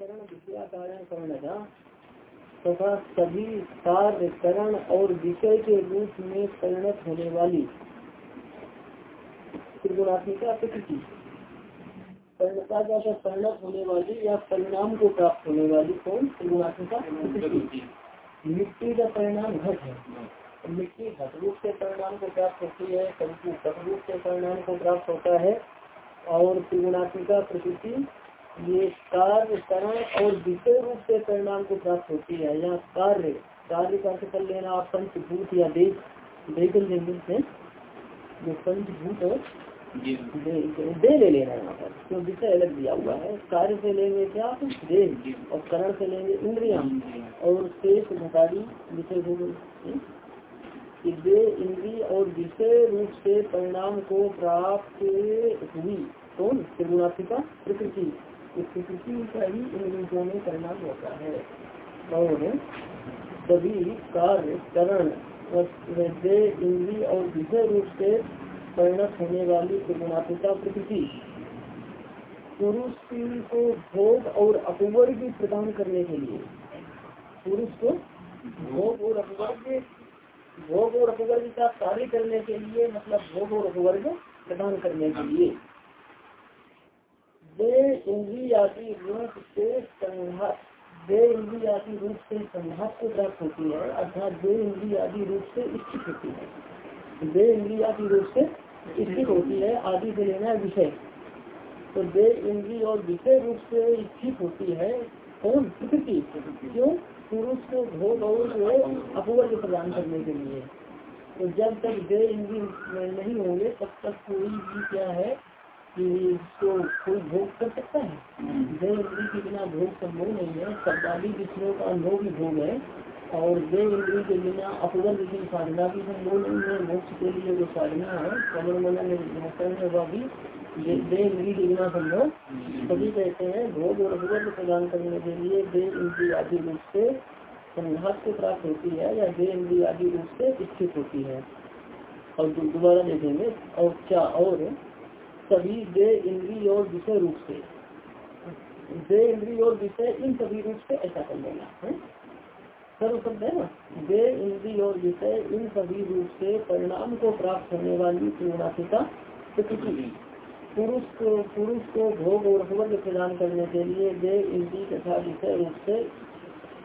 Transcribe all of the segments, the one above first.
करण विद्या कारण करण तथा सभी कार्य करण और विषय के रूप में परिणत होने वाली। त्रिगुणात्मिका प्रकृति परिणता का परिणत होने वाली या परिणाम को प्राप्त होने वाली कौन? त्रिगुणात्मिका प्रकृति मिट्टी का परिणाम घट है। मिट्टी घट रूप से परिणाम को प्राप्त होती है कंकु घट रूप से परिणाम को प्राप्त होता है और त्रिगुणात्मिका प्रकृति ये कार्य करण और विषय रूप से परिणाम को प्राप्त होती है। यहाँ कार्य कार्य का कर लेना आप पंचभूत या देश देख लेंगे जो पंचभूत और दे ले लेना यहाँ पर। जो विषय अलग दिया हुआ है। कार्य से लेंगे क्या? देह और करण से लेंगे इंद्रिया। और शेष घटारी विषय दे इंद्री और विषय रूप से परिणाम को प्राप्त हुई। कौन? त्रिगुणात्मिका प्रकृति। प्रकृति का ही इन रूपों में परिणाम होता है। और सभी कार्य और विषय रूप से परिणत होने वाली प्रकृति। पुरुष को भोग और अपवर्ग प्रदान करने के लिए। पुरुष को भोग और अपवर्ग भोग और अपवर्ग का कार्य करने के लिए मतलब भोग और अपवर्ग प्रदान करने के लिए। दे इंद्रियादि रूप से संघात दे इंद्रियादि रूप से संघात को प्राप्त होती है, अर्थात दे इंद्रियादि रूप से स्थित होती है। दे इंद्रियादि रूप से स्थित होती है, आदि से लेना विषय। तो दे इंद्री और विषय रूप से स्थित होती है, कौन? प्रकृति। क्यों? पुरुष को भोग और अपवर्ग प्रदान करने के लिए। तो जब तक दे इंद्री नहीं होंगे, तब तक कोई भी क्या है कि तो कोई भोग कर सकता है? दे इंद्री के बिना भोग संभव नहीं है। शब्दादी विषयों का अनुभव भी भोग है। और देव इंद्री के बिना अपवर्ग की साधना भी संभव नहीं है। मोक्ष के लिए जो साधना है कमल मन में वह भी देव इंद्री के बिना संभव सभी कहते हैं, भोग और अपवर्ग प्रदान करने के लिए दे इंद्री आदि रूप से संघात को प्राप्त होती है या दे इंद्री आदि रूप से स्थित होती है। और दोबारा देखेंगे, और क्या और सभी दे इंद्री और विषय रूप से। दे इंद्री और विषय इन सभी रूप से ऐसा कर लेना, है? सर्व शब्द है ना? दे इंद्री और विषय इन सभी रूप से परिणाम को प्राप्त होने वाली त्रिगुणात्मिका प्रकृति पुरुष को पुरुष को भोग और वर्ग प्रदान करने के लिए दे इंद्री तथा विषय रूप से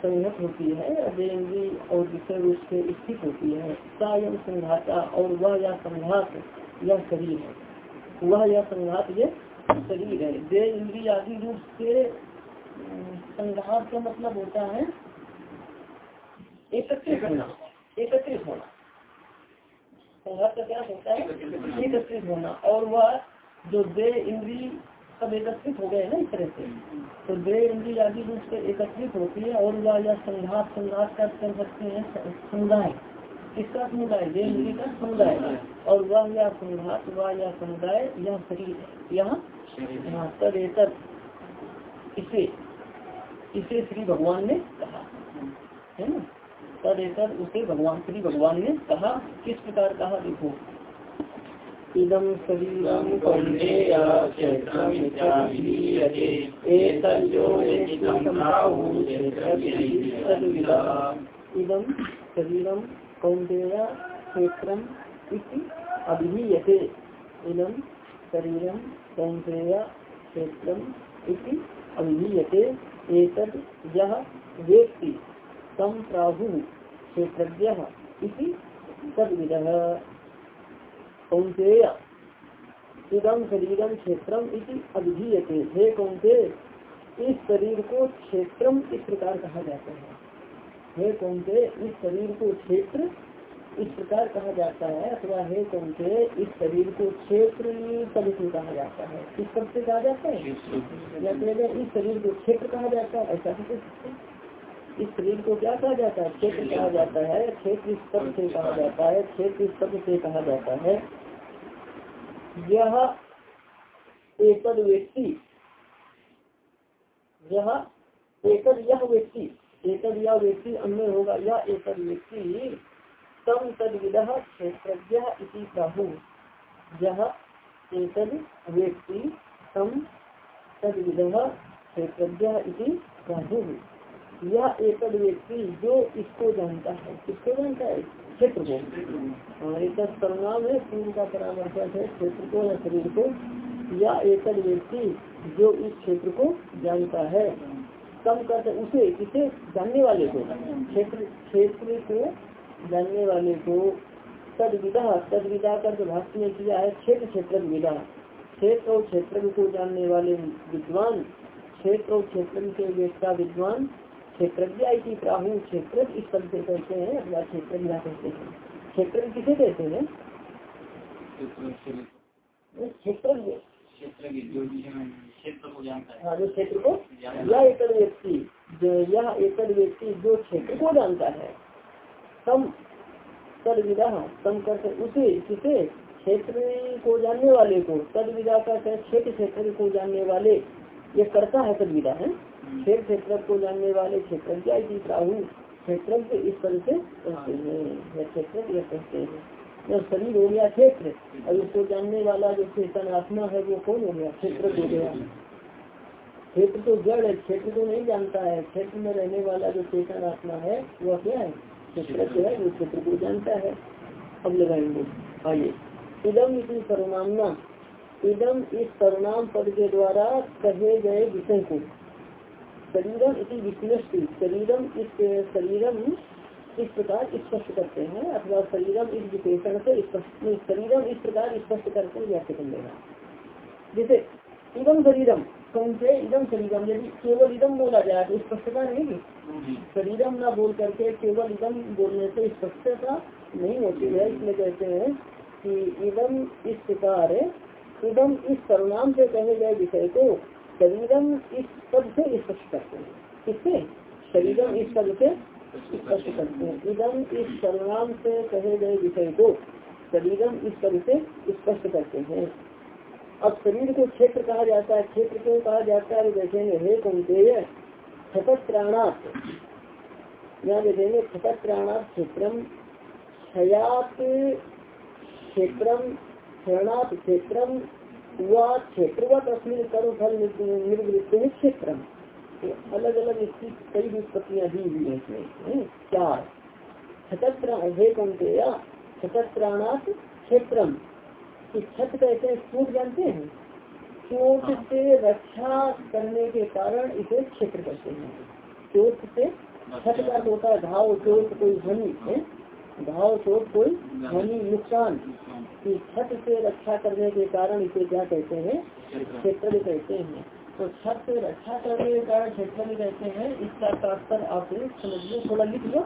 संगत होती है इंद्री और विषय रूप से स्थित होती है। सायम संघाता और वह या संघात, यह शरीर है। वह यह संघात ये शरीर है। दे इंद्री आदि रूप से संघात का मतलब होता है एकत्रित होना एकत्रित होना। संघात का क्या होता है? एकत्रित होना। और वह जो दे इंद्री सब एकत्रित हो गए ना इस तरह से तो दे इंद्री आदि रूप से एकत्रित होती है और वह यह संघात संघात का कर सकते हैं समुदाय। किसका समुदाय दे इंद्री का समुदाय और वह या संघात वह या समुदाय यह शरीर यहाँ तद इसे इसे श्री भगवान ने कहा। है ना? तद उसे भगवान श्री भगवान ने कहा। किस प्रकार कहा देखो? इदम शरीरम इदम शरीरम कौंतेय क्षेत्रम अभिधीयते इदम शरीरम कौंतेय क्षेत्रम अभिधीयते एतद यह वेत्ति तम प्राहु क्षेत्रज्ञ इति तद्विद। कौंतेय इदम शरीरम क्षेत्रम इति हे कौंते इस शरीर को क्षेत्रम इस प्रकार कहा जाता है। हे कौंते इस शरीर को क्षेत्र इस प्रकार कहा जाता है अथवा हे कौंते इस शरीर को क्षेत्र से कहा जाता है। किस पद से कहा जाता है? या कहते इस शरीर को क्षेत्र कहा जाता है ऐसा भी इस शरीर को क्या कहा जाता है? क्षेत्र कहा जाता है क्षेत्र इस से कहा जाता है क्षेत्र इस से कहा जाता है। यह एक व्यक्ति यह एक यह व्यक्ति एक यह व्यक्ति अन्य होगा यह एक व्यक्ति तम तद विद क्षेत्रज्ञ प्राहु यह एक व्यक्ति तम तद विद क्षेत्रज्ञ इति यह एक व्यक्ति जो इसको जानता है किसको जानता है क्षेत्र को। हाँ, एक परिणाम है पूर्व का परामर्शक है क्षेत्र को या शरीर को। या एक व्यक्ति जो इस क्षेत्र को जानता है। कम कर उसे किसे जानने वाले को क्षेत्र क्षेत्र को जानने वाले को तद विदा तद विदा कर भाष्य में किया है क्षेत्र क्षेत्र विदा क्षेत्र और क्षेत्र को जानने वाले विद्वान क्षेत्र और क्षेत्र के वेदता विद्वान क्षेत्रज्ञ प्राहु क्षेत्र इस पद से कहते हैं अथवा क्षेत्र कहते हैं। क्षेत्र किसे कहते हैं? क्षेत्र हाँ। जो क्षेत्र को? यह एक व्यक्ति यह एक व्यक्ति जो क्षेत्र को जानता है तम तद विदा तम करते उसे किसे क्षेत्र को जानने वाले को तद विदा का क्षेत्र क्षेत्र को जानने वाले ये करता है तद विदा है क्षेत्र क्षेत्र को जानने वाले क्षेत्र क्या राहु क्षेत्र इस तरह से कहते हैं। क्षेत्र यह कहते हैं। जब शरीर हो गया क्षेत्र, और उसको जानने वाला जो चेतन आत्मा है, वो कौन हो गया? क्षेत्र हो गया। क्षेत्र तो जड़ है, क्षेत्र तो नहीं जानता है। क्षेत्र में रहने वाला जो चेतन आत्मा है, वह क्या है? क्षेत्र जो है, वो क्षेत्र को जानता है। अब लगाएँगे। आइए। इदम इतनी सर्वनामना इदम इस सर्वनाम पद के द्वारा कहे गए विषय को। शरीरम इसी विष्णुष्टि। शरीरम इस शरीरम इस प्रकार स्पष्ट करते हैं अथवा शरीरम इस विशेषण से स्पष्ट शरीरम इस प्रकार स्पष्ट करके व्याख्या कर लेगा जैसे इदम शरीरम कौन से? इदम शरीरम यदि केवल इदम बोला जाए तो स्पष्टता रहेगी शरीरम ना बोल करके केवल इदम बोलने से स्पष्टता नहीं होती है। इसलिए कहते हैं कि इदम इस प्रकार इदम इस परिणाम से कहे गए विषय को शरीरम इस पद से स्पष्ट करते हैं। किससे? शरीरम इस पद से स्पष्ट करते हैं इदम इस सर्वनाम से कहे गए विषय को शरीरम इस पद से स्पष्ट करते हैं। अब शरीर को क्षेत्र कहा जाता है, क्षेत्र को कहा जाता है देखेंगे, हे कुंतेय क्षतत्राणात यहाँ देखेंगे क्षतत्राणात क्षेत्रम, क्षयात क्षेत्रम क्षणात क्षेत्रम वह क्षेत्रवत अस्मिन कर्म फल निर्वृत्त है क्षेत्र अलग अलग इसकी कई उत्पत्तियाँ दी हुई है इसमें चार। छतत्र कौनते या छतत्राणात क्षेत्रम। छत कहते हैं चोट जानते हैं? चोट हाँ। से रक्षा करने के कारण इसे क्षेत्र कहते हैं। चोट से छत का होता है घाव चोट कोई ध्वनि है? घाव चोट कोई ध्वनि नुकसान। कि छत से रक्षा करने के कारण इसे क्या कहते हैं? क्षेत्र। कहते हैं। तो छत से रक्षा करने के कारण क्षेत्र में कहते हैं। इसका तात्पर्य आप समझिए थोड़ा लिख लो।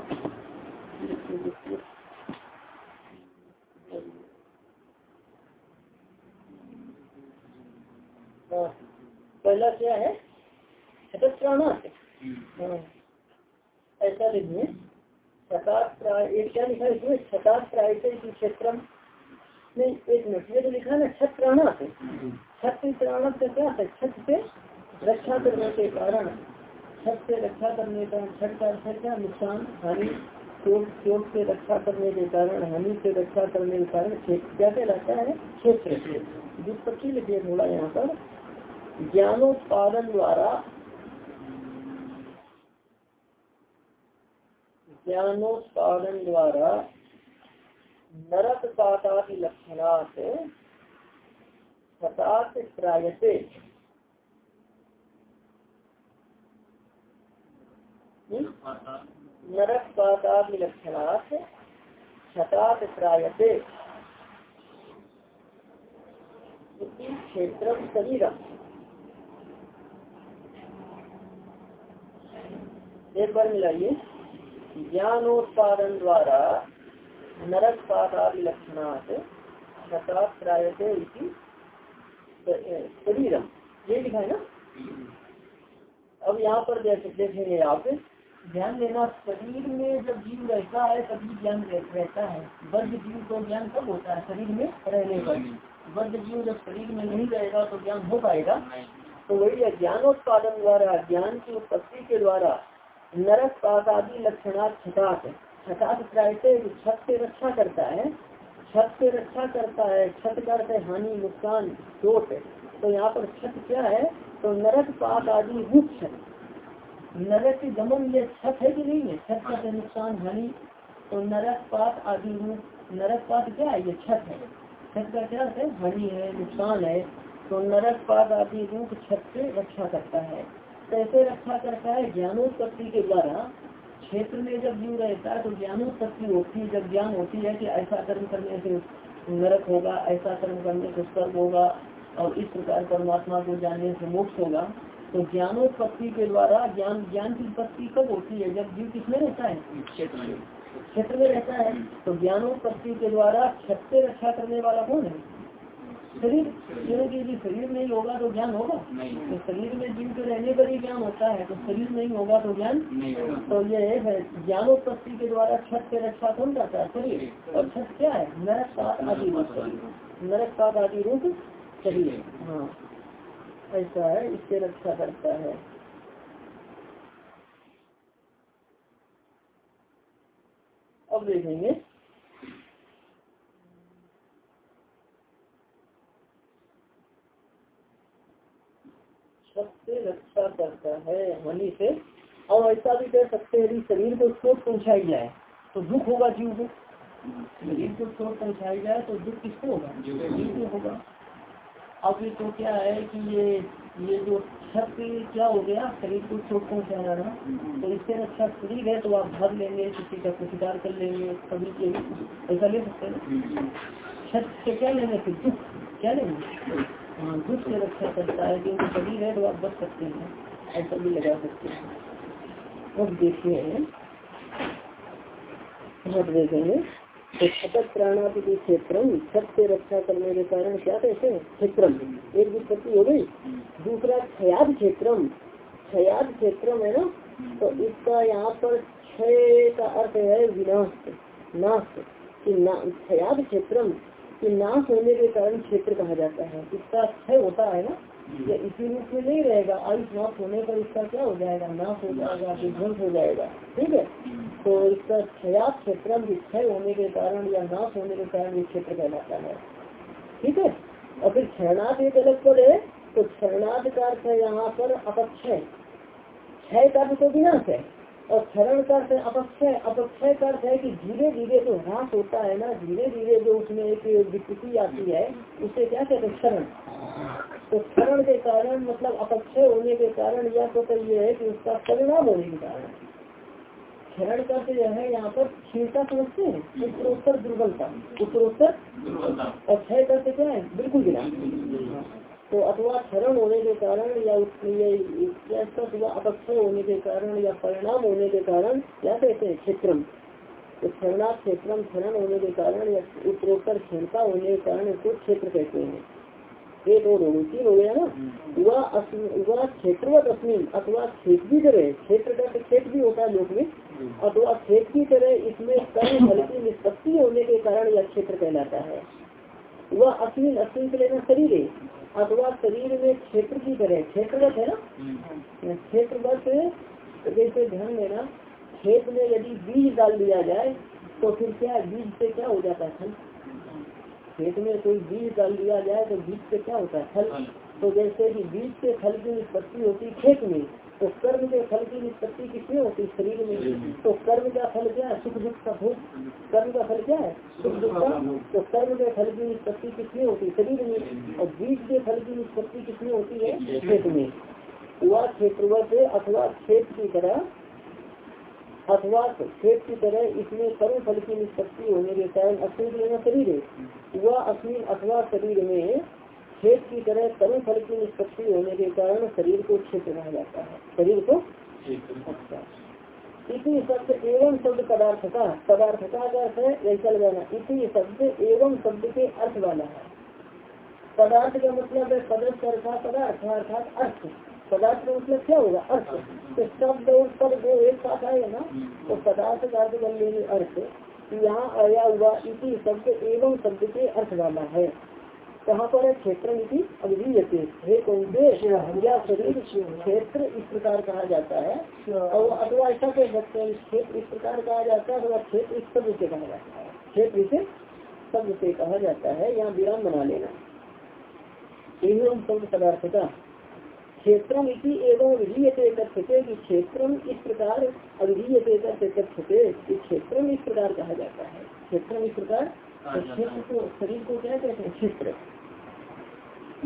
हाँ, पहला क्या है? हाँ, ऐसा लिखिए। एक क्या लिखा इसमें? छतात प्राय क्षेत्र में एक मिनट ये तो लिखा ना छत प्राणत छत का क्या है छत से रक्षा करने के कारण, छत से रक्षा करने का छठ का अर्थ क्या? नुकसान, हानि, चोट चोट से रक्षा करने के कारण, हानि से रक्षा करने के कारण क्या कहलाता है? क्षेत्र व्युत्पत्ति लिखिए थोड़ा यहाँ पर। ज्ञानोत्पादन द्वारा ज्ञानोत्पादन द्वारा नरक पाताति लक्षणात् सतात त्रायते नरक लक्षणात् सतात त्रायते क्षेत्र एक बार मिलाइए। ज्ञानोत्पादन द्वारा नरक पादादि लक्षणात् शरीरम। ये लिखा है ना? अब यहाँ पर देखेंगे आप ध्यान देना, शरीर में जब जीव रहता है, तभी ज्ञान रहता है। वर्ग जीव को ज्ञान कब होता है? शरीर में रहने पर। वर्ग जीव जब शरीर में नहीं रहेगा तो ज्ञान हो पाएगा। तो वही ज्ञानोत्पादन द्वारा, ज्ञान की उत्पत्ति के द्वारा नरक पादादि लक्षणार्थ छटात छठात प्रायते छत से रक्षा करता है। छत से रक्षा करता है, छत करते हानि, नुकसान, चोट तो यहाँ पर छत क्या है? तो नरक पाक आदि छत नरक दमन ये छत है कि नहीं है? छत का नुकसान, हानि। तो नरक पात आदि रूप नरक पात क्या है? ये छत है। छत का क्या है? हानि है, नुकसान है। तो नरक पात आदि रूप छत से रक्षा करता है। कैसे रक्षा करता है? ज्ञानोत्पत्ति के द्वारा क्षेत्र में जब जीव रहता है तो ज्ञानोत्पत्ति होती है जब ज्ञान होती है कि ऐसा कर्म करने से नरक होगा ऐसा कर्म करने से स्वर्ग होगा और इस प्रकार परमात्मा को जानने से मोक्ष होगा तो ज्ञानोत्पत्ति के द्वारा ज्ञान ज्ञान की उत्पत्ति कब होती है? जब जीव किसमें रहता है? क्षेत्र में। रहता है। तो ज्ञानोत्पत्ति के द्वारा क्षत्र रक्षा करने वाला कौन है? शरीर क्योंकि यदि शरीर नहीं होगा तो ज्ञान होगा? तो शरीर में जीव के रहने पर ही ज्ञान होता है तो शरीर नहीं होगा तो ज्ञान? तो ये है ज्ञानोत्पत्ति के द्वारा छत से रक्षा कौन करता है? शरीर। और छत क्या है? नरक सात आदि रूप। नरक सात आदि रूप शरीर। हाँ। ऐसा है इससे रक्षा करता है। अब देखेंगे। सबसे रक्षा करता है वनी से। और ऐसा भी कह सकते हैं यदि शरीर को चोट पहुँचाई जाए तो दुख होगा जीव को। शरीर को चोट पहुँचाई जाए तो दुख किसको होगा? जीव को होगा। अब ये तो क्या है कि ये ये जो शक्ति क्या हो गया? शरीर को चोट पहुँचाना ना तो इससे अच्छा शरीर है तो आप भर लेंगे किसी का प्रतिकार कर लेंगे कभी के ऐसा ले सकते हैं छत से क्या लेंगे फिर? दुख। क्या लेंगे? हाँ दुख से रक्षा करता है, क्योंकि शरीर है तो आप बच सकते हैं, ऐसा भी लगा सकते हैं। अब देखिए अब देखेंगे तो छतक प्राणादि क्षेत्र छत से रक्षा करने के कारण क्या कहते हैं? क्षेत्रम। एक विपत्ति हो गई। दूसरा क्षयाद क्षेत्रम। क्षयाद क्षेत्रम है ना? तो इसका यहाँ पर क्षय का अर्थ है विनाश। नाश। क्षयाद क्षेत्रम कि नाश होने के कारण क्षेत्र कहा जाता है। इसका क्षय होता है ना? या इसी रूप में नहीं रहेगा। आयु समाप्त होने पर इसका क्या हो जाएगा? नाश हो जाएगा विध्वंस हो जाएगा। ठीक है? तो इसका क्षया क्षेत्र क्षय होने के कारण या नाश होने के कारण ये क्षेत्र कहलाता है। ठीक है? और फिर क्षणार्थ एक अलग पर है तो क्षणार्थ का अर्थ है यहाँ पर अपक्षय। क्षय का तो विनाश है। और क्षरण का अपक्षय अपक्षय का अर्थ है कि धीरे धीरे जो ह्रास होता है ना धीरे धीरे जो उसमें एक विकृति आती है उसे क्या कहते हैं? क्षरण। तो क्षरण के कारण मतलब अपक्षय होने के कारण या तो, ये है कि उसका परिणाम होने के कारण। क्षरण का तो यह है यहाँ पर क्षीणता समझते हैं उत्तरोत्तर दुर्बलता। उत्तरोत्तर? और क्षय करते क्या है? बिल्कुल गिरा तो अथवा क्षरण होने के कारण या अपक्षय होने के कारण या परिणाम होने के कारण, क्या कहते हैं? क्षेत्रम। तो क्षरणा क्षेत्रम, क्षरण होने के कारण या उत्तरोत्तर क्षणता होने के कारण इसको क्षेत्र कहते हैं। एक और होगी तीन हो गया ना। वह वह क्षेत्रवत अस्मिन, अथवा खेत की तरह क्षेत्र का खेत भी होता है लोक में। अथवा खेत की तरह इसमें कर्म, फल की निष्पत्ति होने के कारण यह क्षेत्र कहलाता है। वह अश्विन अश्विन के लेना शरीर है। अथवा शरीर में क्षेत्र की तरह क्षेत्रगत है ना? क्षेत्रगत जैसे ध्यान देना खेत में यदि बीज डाल दिया जाए तो फिर क्या बीज से क्या हो जाता है फल? खेत में कोई बीज डाल दिया जाए तो बीज से क्या होता है? फल। तो जैसे कि बीज से फल की उत्पत्ति होती खेत में तो कर्म के फल की निष्पत्ति किसमें होती शरीर में। तो कर्म का फल क्या है? सुख दुख का भोग। कर्म का फल क्या है? सुख दुख का तो कर्म के फल की निष्पत्ति किसमें होती शरीर में। और बीज के फल की निष्पत्ति किसमें होती है? खेत में। वह क्षेत्र से अथवा क्षेत्र की तरह अथवा खेत की तरह इसमें कर्म फल की निष्पत्ति होने के कारण अश्विन शरीर है। वह अश्विन अथवा शरीर में खेत की तरह तरु फल की निष्पत्ति होने के कारण शरीर को क्षेत्र कहा जाता है। शरीर को इसी शब्द एवं शब्द पदार्थ का पदार्थ का अर्थ है ऐसा लगाना इसी शब्द एवं शब्द के अर्थ वाला है। पदार्थ का मतलब है पदस्थ अर्थात पदार्थ, अर्थात अर्थ। पदार्थ का मतलब क्या होगा? अर्थ। तो शब्द और पद दो एक साथ आएगा ना तो पदार्थ का अर्थ कर लेंगे अर्थ। यहाँ आया हुआ इसी शब्द एवं शब्द के अर्थ वाला है। कहाँ पर है क्षेत्र नीति अभिधीयते हे या शरीर क्षेत्र इस प्रकार कहा जाता है। और अथवा ऐसा कह सकते हैं क्षेत्र इस प्रकार कहा जाता है अथवा क्षेत्र इस शब्द से कहा जाता है। क्षेत्र इसे शब्द से कहा जाता है यहाँ विराम बना लेना। एवं शब्द पदार्थता। क्षेत्रम इसी एवं विधीयते कथ्यते कि क्षेत्रम इस प्रकार अविधीयते कथ्यते इस क्षेत्रम इस प्रकार कहा जाता है। क्षेत्रम इस प्रकार तो क्षेत्र को शरीर को क्या कहते हैं? क्षेत्र।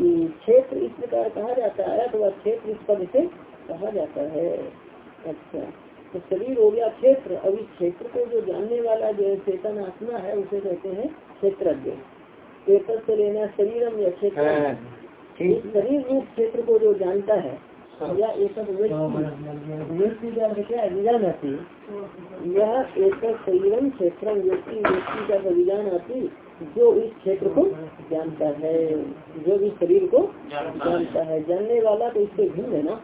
क्षेत्र इस प्रकार कहा जाता है अथवा क्षेत्र इस पद से कहा जाता है। अच्छा तो शरीर हो गया क्षेत्र। अब इस क्षेत्र को जो जानने वाला जो है चेतन आत्मा है उसे कहते हैं क्षेत्र क्षेत्र से लेना शरीरम या क्षेत्र हाँ, शरीर रूप क्षेत्र को जो जानता है एक का आती। यह एक शरीरम क्षेत्र व्यक्ति व्यक्ति का विजान आती जो इस क्षेत्र को जानता है जो इस शरीर को जानता है। जानने वाला तो इससे भिन्न है ना?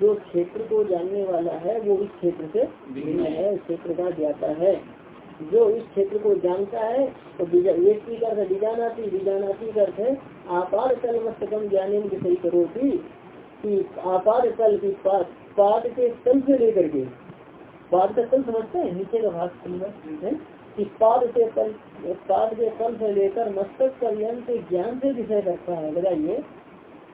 जो क्षेत्र को जानने वाला है वो इस क्षेत्र से भिन्न है। क्षेत्र का ज्ञाता है। जो इस क्षेत्र को जानता है तो व्यक्ति का अर्थ बीजानाती बीजानाती का अर्थ है आपार तल मस्तकम ज्ञान विषय करो की आपार तल की पाद पाद के तल से लेकर के, पाद का तल समझते हैं? नीचे का भाग है? इस पाद से तल, पाद के तल से लेकर मस्तक पर्यंत ज्ञान से विषय करता है। बताइए,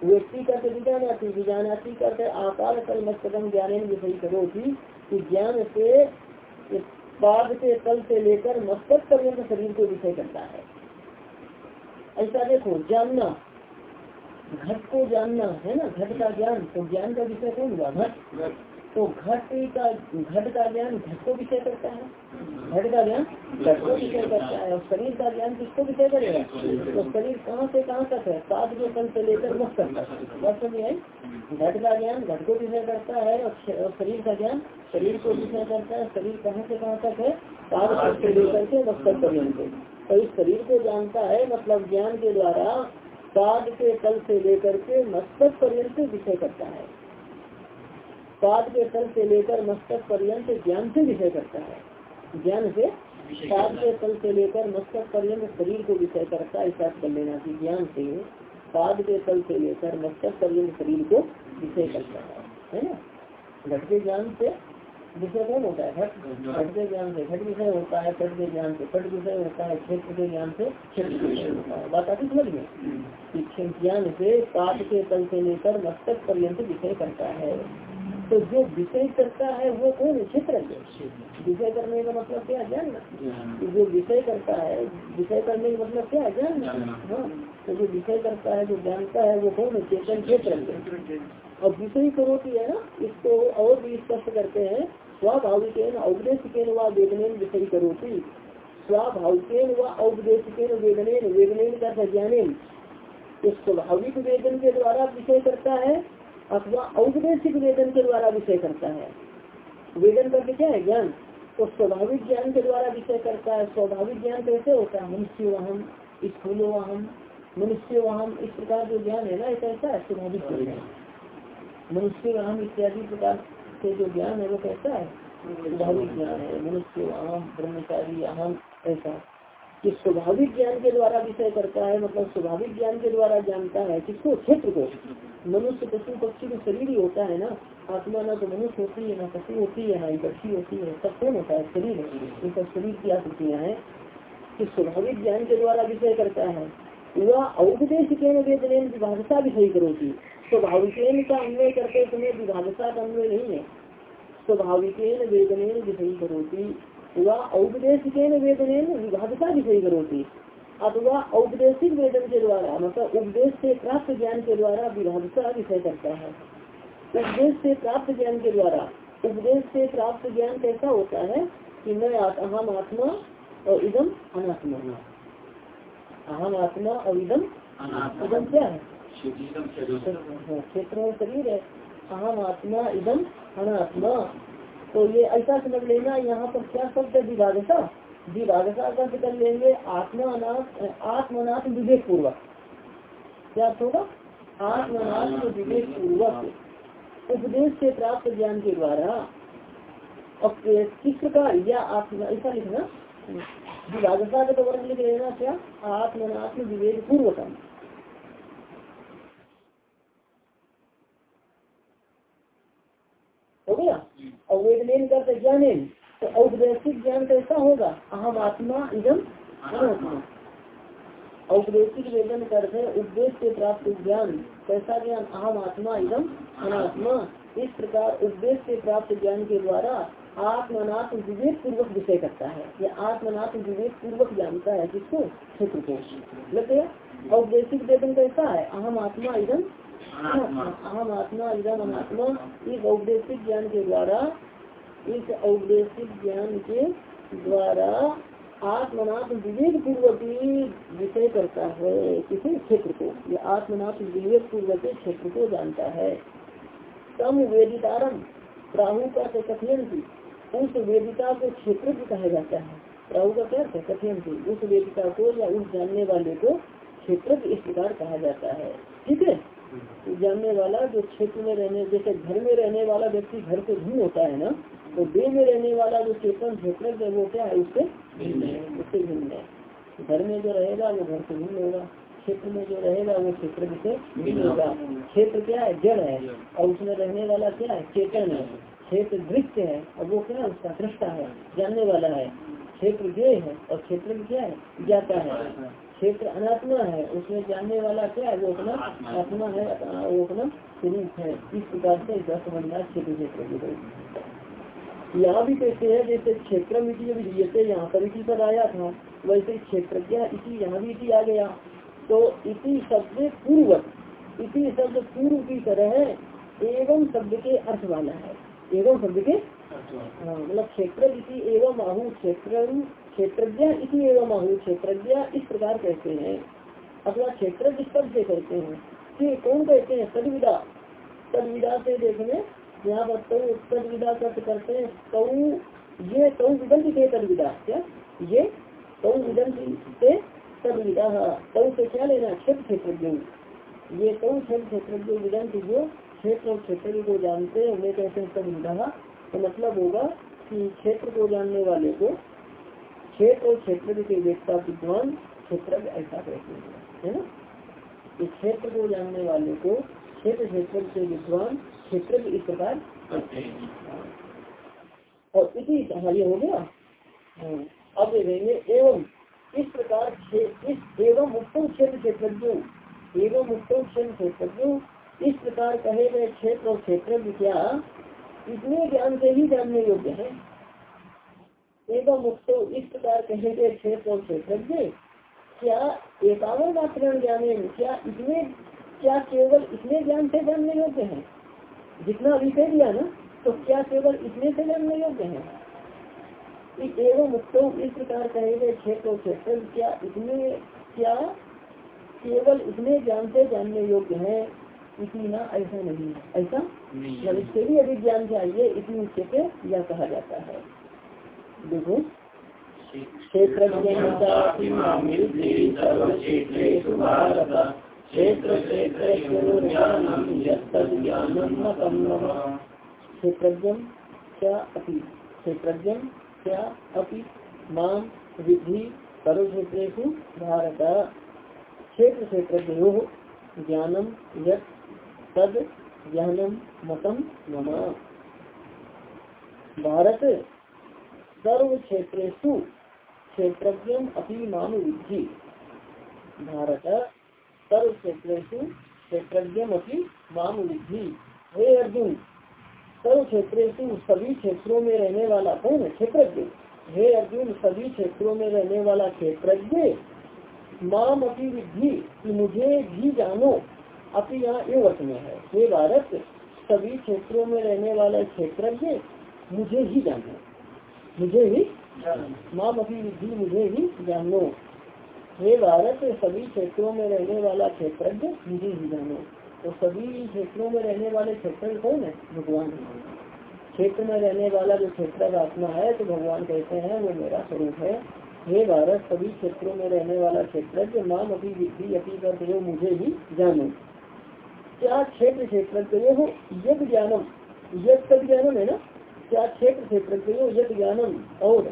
व्यक्ति का तो विजानाती विजानाती करते आकार कल मस्तकम ज्ञान विषय करो कि ज्ञान से, पाद के तल से लेकर मस्तक पर्यंत शरीर को विषय करता है। ऐसा देखो, जानना घट को जानना है ना? घट का ज्ञान तो ज्ञान का विषय कौन हुआ? घट। तो घट का घट का ज्ञान घट को विषय करता है। घट का ज्ञान घट को विषय करता है। और शरीर का ज्ञान किसको विषय करेगा? तो शरीर कहाँ से कहाँ तक है? सात के कल से लेकर मस्त तक बस घट का ज्ञान घट को विषय करता है और शरीर का ज्ञान शरीर को विषय करता है। शरीर कहाँ से कहाँ तक है? सात तक से लेकर के मस्तक पर्यंत। तो इस शरीर को जानता है मतलब ज्ञान के द्वारा पाद के तल से लेकर के मस्तक पर्यंत विषय करता है। पाद के तल से लेकर मस्तक पर्यंत ज्ञान से विषय करता है। ज्ञान से पाद के तल से लेकर मस्तक पर्यंत शरीर को विषय करता है ऐसा कर लेना की ज्ञान से पाद के तल से लेकर मस्तक पर्यंत शरीर को विषय करता है। है ना? घट के ज्ञान से विषय कौन होता है घट घट के ज्ञान से घट विषय होता है घट के ज्ञान से घट विषय होता है क्षेत्र के ज्ञान से क्षेत्र विषय होता है। बात आती समझ में? ज्ञान से पाद के तल से लेकर मस्तक पर्यंत विषय करता है। तो जो विषय करता है वो कौन? क्षेत्र विषय करने का मतलब क्या? जानना तो जो विषय करता है विषय करने का मतलब क्या? जानना हाँ। तो जो विषय करता है जो जानता है वो कौन? चेतन क्षेत्र और विषय करोटी है ना इसको और भी स्पष्ट करते हैं। स्वाभाविक औपदेशिक व वेदनेन विषय करोटी स्वाभाविक व औपदेशिक वेदनेन वेदनेन का ज्ञानेन स्वाभाविक वेदन के द्वारा विषय करता है अथवा औपदेशिक वेदन के द्वारा विषय करता है। वेदन करके क्या है? ज्ञान। तो स्वाभाविक ज्ञान के द्वारा विषय करता है। स्वाभाविक ज्ञान कैसे होता है? मनुष्य वाहन स्थूल वाहन मनुष्य वाहन इस प्रकार जो ज्ञान है ना कैसा है, स्वाभाविक मनुष्य वाहन इत्यादि प्रकार से जो ज्ञान है वो कैसा है? स्वाभाविक ज्ञान है, मनुष्य वाहन ब्रह्मचारी अहम, ऐसा। कि स्वाभाविक ज्ञान के द्वारा विषय करता है मतलब स्वाभाविक ज्ञान के द्वारा जानता है किसको क्षेत्र को मनुष्य पशु पक्षी का शरीर ही होता है ना। आत्मा ना तो मनुष्य होती है, ना पशु होती है, ना ही पक्षी होती है। सब कौन होता है? शरीर इनका शरीर की आकृतियाँ हैं। कि स्वाभाविक ज्ञान के द्वारा विषय करता है। वह औपदेश के वेदने विभागता विषय करोगी स्वाभाविक का अन्वय करते समय विभागता का अन्वय नहीं है। स्वाभाविक वेदने विषय करोगी वह औपदेशिक वेदने विभागता विषय करोगी अथवा औपदेशिक वेदन के द्वारा मतलब उपदेश से प्राप्त ज्ञान के द्वारा विभागता विषय करता है उपदेश से प्राप्त ज्ञान के द्वारा उपदेश से प्राप्त ज्ञान कैसा होता है कि मैं अहम आत्मा और इदम अनात्मा अहम आत्मा और इदम इदम क्या है क्षेत्र में शरीर है अहम आत्मा इदम अनात्मा। तो ये ऐसा समझ लेना, यहाँ पर क्या शब्द है? विभागता विभागता का कर लेंगे आत्मानाथ आत्मनाथ विवेक पूर्वक क्या होगा? आत्मनाथ विवेक पूर्वक उपदेश से प्राप्त ज्ञान के द्वारा। और किस प्रकार? या आत्मा, ऐसा लिखना। विभागता का तो वर्ग लिख लेना क्या? आत्मनात्म विवेक पूर्वकम हो गया और वेदनेन करते ज्ञानेन तो औपदेशिक ज्ञान कैसा होगा? अहम आत्मा इधम औपदेशिक वेदन करते उपदेश से प्राप्त ज्ञान, कैसा ज्ञान? अहम आत्मा एकदम अनात्मा। इस प्रकार उपदेश से प्राप्त ज्ञान के द्वारा आत्मनात्म विवेक पूर्वक विषय करता है। या आत्मनात्म विवेक पूर्वक जानता है, जिसको क्षेत्र को लग औपदेशिक वेदन कैसा है? अहम आत्मा एकदम अहम आत्मा इधम अनात्मा इस औपदेशिक ज्ञान के द्वारा, इस औपदेशिक ज्ञान के द्वारा आत्मनाथ विवेक पूर्वक विषय करता है किसी क्षेत्र को। या आत्मनाथ विवेक पूर्वक क्षेत्र को जानता है। तम वेदितारम राहु का तो कथन थी उस वेदिता को क्षेत्र भी कहा जाता है। राहु का क्या? है कथन थी उस वेदिता को या उस जानने वाले को क्षेत्र इस प्रकार कहा जाता है। ठीक है? जानने वाला जो क्षेत्र में रहने, जैसे घर में रहने वाला व्यक्ति घर से भिन्न होता है ना तो देह में रहने वाला जो चेतन क्षेत्र है, वो क्या है, उससे उससे भिन्न है। घर में जो रहेगा, वो घर से भिन्न होगा। क्षेत्र में जो रहेगा, वो क्षेत्र से होगा। क्षेत्र क्या है? जड़ है। और उसमें रहने वाला क्या है? चेतन है। क्षेत्र दृश्य है। और वो क्या उसका दृष्टा है, जानने वाला है। क्षेत्र ज्ञ है। और क्षेत्र क्या है? जाता है। क्षेत्र अनात्मा है उसमें जानने वाला क्या है? वो अपना आत्मा है वो अपना स्वरूप है। इस प्रकार से दस समझना क्षेत्र क्षेत्र यहाँ भी कैसे है जैसे क्षेत्र यहाँ पर इसी पर आया था। वैसे क्षेत्र क्या इसी यहाँ भी इसी आ गया। तो इसी शब्द पूर्व इसी शब्द पूर्व की तरह है एवं शब्द के अर्थ वाला है। एवं शब्द के हाँ मतलब क्षेत्र इसी एवं आहू क्षेत्र क्षेत्रज्ञ इसी एवं आहु क्षेत्रज्ञ इस प्रकार कहते हैं। अथवा क्षेत्र से करते हैं। कि कौन कहते हैं? सदविदा सदविदा से देखने यहाँ पर तद विदा करते हैं, तौ, ये तौ विदंत से तद विदा क्या? ये तौ विदंत से तद विदा तौ से क्या लेना? क्षेत्र क्षेत्र ये तौ क्षेत्र क्षेत्र विदंत जो क्षेत्र और क्षेत्र को जानते हैं, उन्हें कहते हैं तद विदा तो मतलब होगा कि क्षेत्र को जानने वाले को क्षेत्र और क्षेत्र के वेदता विद्वान क्षेत्र ऐसा कहते हैं है ना? इस क्षेत्र को जानने वाले को क्षेत्र क्षेत्र के विद्वान क्षेत्र इस प्रकार और इसी हाँ ये हो गया। हाँ, अब देखेंगे एवं इस प्रकार इस एवं उत्तम क्षेत्र क्षेत्र एवं उत्तम क्षेत्र क्षेत्र इस प्रकार कहे गए क्षेत्र और क्षेत्र क्या? इतने ज्ञान से ही जानने योग्य है। एवं मुक्त इस प्रकार कहे गए क्षेत्र और क्षेत्र क्या एकावन मात्र ज्ञान क्या इतने क्या केवल इतने ज्ञान से जानने योग्य है? जितना अभी कह दिया ना तो क्या केवल इतने से जानने योग्य है? एवं मुक्त इस प्रकार कहे गए क्षेत्र और क्षेत्र क्या इतने क्या केवल इतने ज्ञान से जानने योग्य है? इतनी ना ऐसा नहीं ऐसा? जब इससे भी अधिक ज्ञान चाहिए इतनी उच्च से यह कहा जाता है। देखो क्षेत्र क्या अपि? क्या अपि? माम विधि सर्वक्षेत्रेषु भारत। क्षेत्र क्षेत्रज्ञो ज्ञानम यद तद ज्ञानम मतम मम। भारत सर्व क्षेत्रेषु क्षेत्रज्ञम अपनी माम विधि भारत सर्व क्षेत्र क्षेत्रज्ञम अपनी माम विधि हे अर्जुन सर्व क्षेत्र सभी क्षेत्रों में रहने वाला कौन है? क्षेत्रज्ञ। हे अर्जुन, सभी क्षेत्रों में रहने वाला क्षेत्रज्ञ, माम अपनी विधि कि मुझे भी जानो अपनी यहाँ ये में है। हे भारत, सभी क्षेत्रों में रहने वाला क्षेत्रज्ञ, मुझे ही जानो। मुझे ही माम अपनी विधि मुझे ही जानो। हे भारत, सभी क्षेत्रों में रहने वाला क्षेत्रज्ञ मुझे ही जानो। तो सभी क्षेत्रों में रहने वाले क्षेत्र कौन है? भगवान। क्षेत्र में रहने वाला जो क्षेत्र आत्मा है तो भगवान कहते हैं, वो मेरा स्वरूप है। हे भारत, सभी क्षेत्रों में रहने वाला क्षेत्र नाम अभी विधि अति करते हो मुझे ही जानो। क्या क्षेत्र क्षेत्र हो? यद ज्ञानम। तक ज्ञानम है ना? क्या क्षेत्र क्षेत्र हो? यद ज्ञानम और।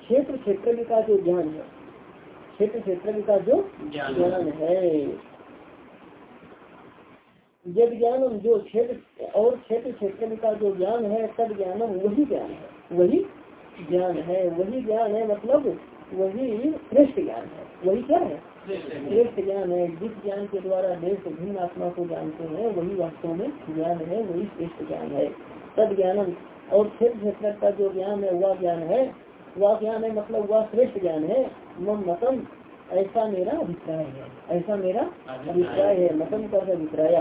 क्षेत्र क्षेत्र का जो ज्ञान है। क्षेत्र क्षेत्र का जो ज्ञान। है। जब ज्ञानम जो क्षेत्र और क्षेत्र क्षेत्र का जो ज्ञान है तब ज्ञानम वही ज्ञान है। वही ज्ञान है। वही ज्ञान है मतलब वही श्रेष्ठ ज्ञान है। वही क्या है? श्रेष्ठ ज्ञान। है। जिस ज्ञान के द्वारा देश भिन्न आत्मा को जानते हैं वही वास्तव में ज्ञान है वही श्रेष्ठ ज्ञान है। तद ज्ञान और क्षेत्र क्षेत्र का जो ज्ञान है, वह ज्ञान है। वह ज्ञान है मतलब वह श्रेष्ठ ज्ञान है। मतम, ऐसा मेरा अभिप्राय है। ऐसा मेरा अभिप्राय है। मतम कर अभिप्राय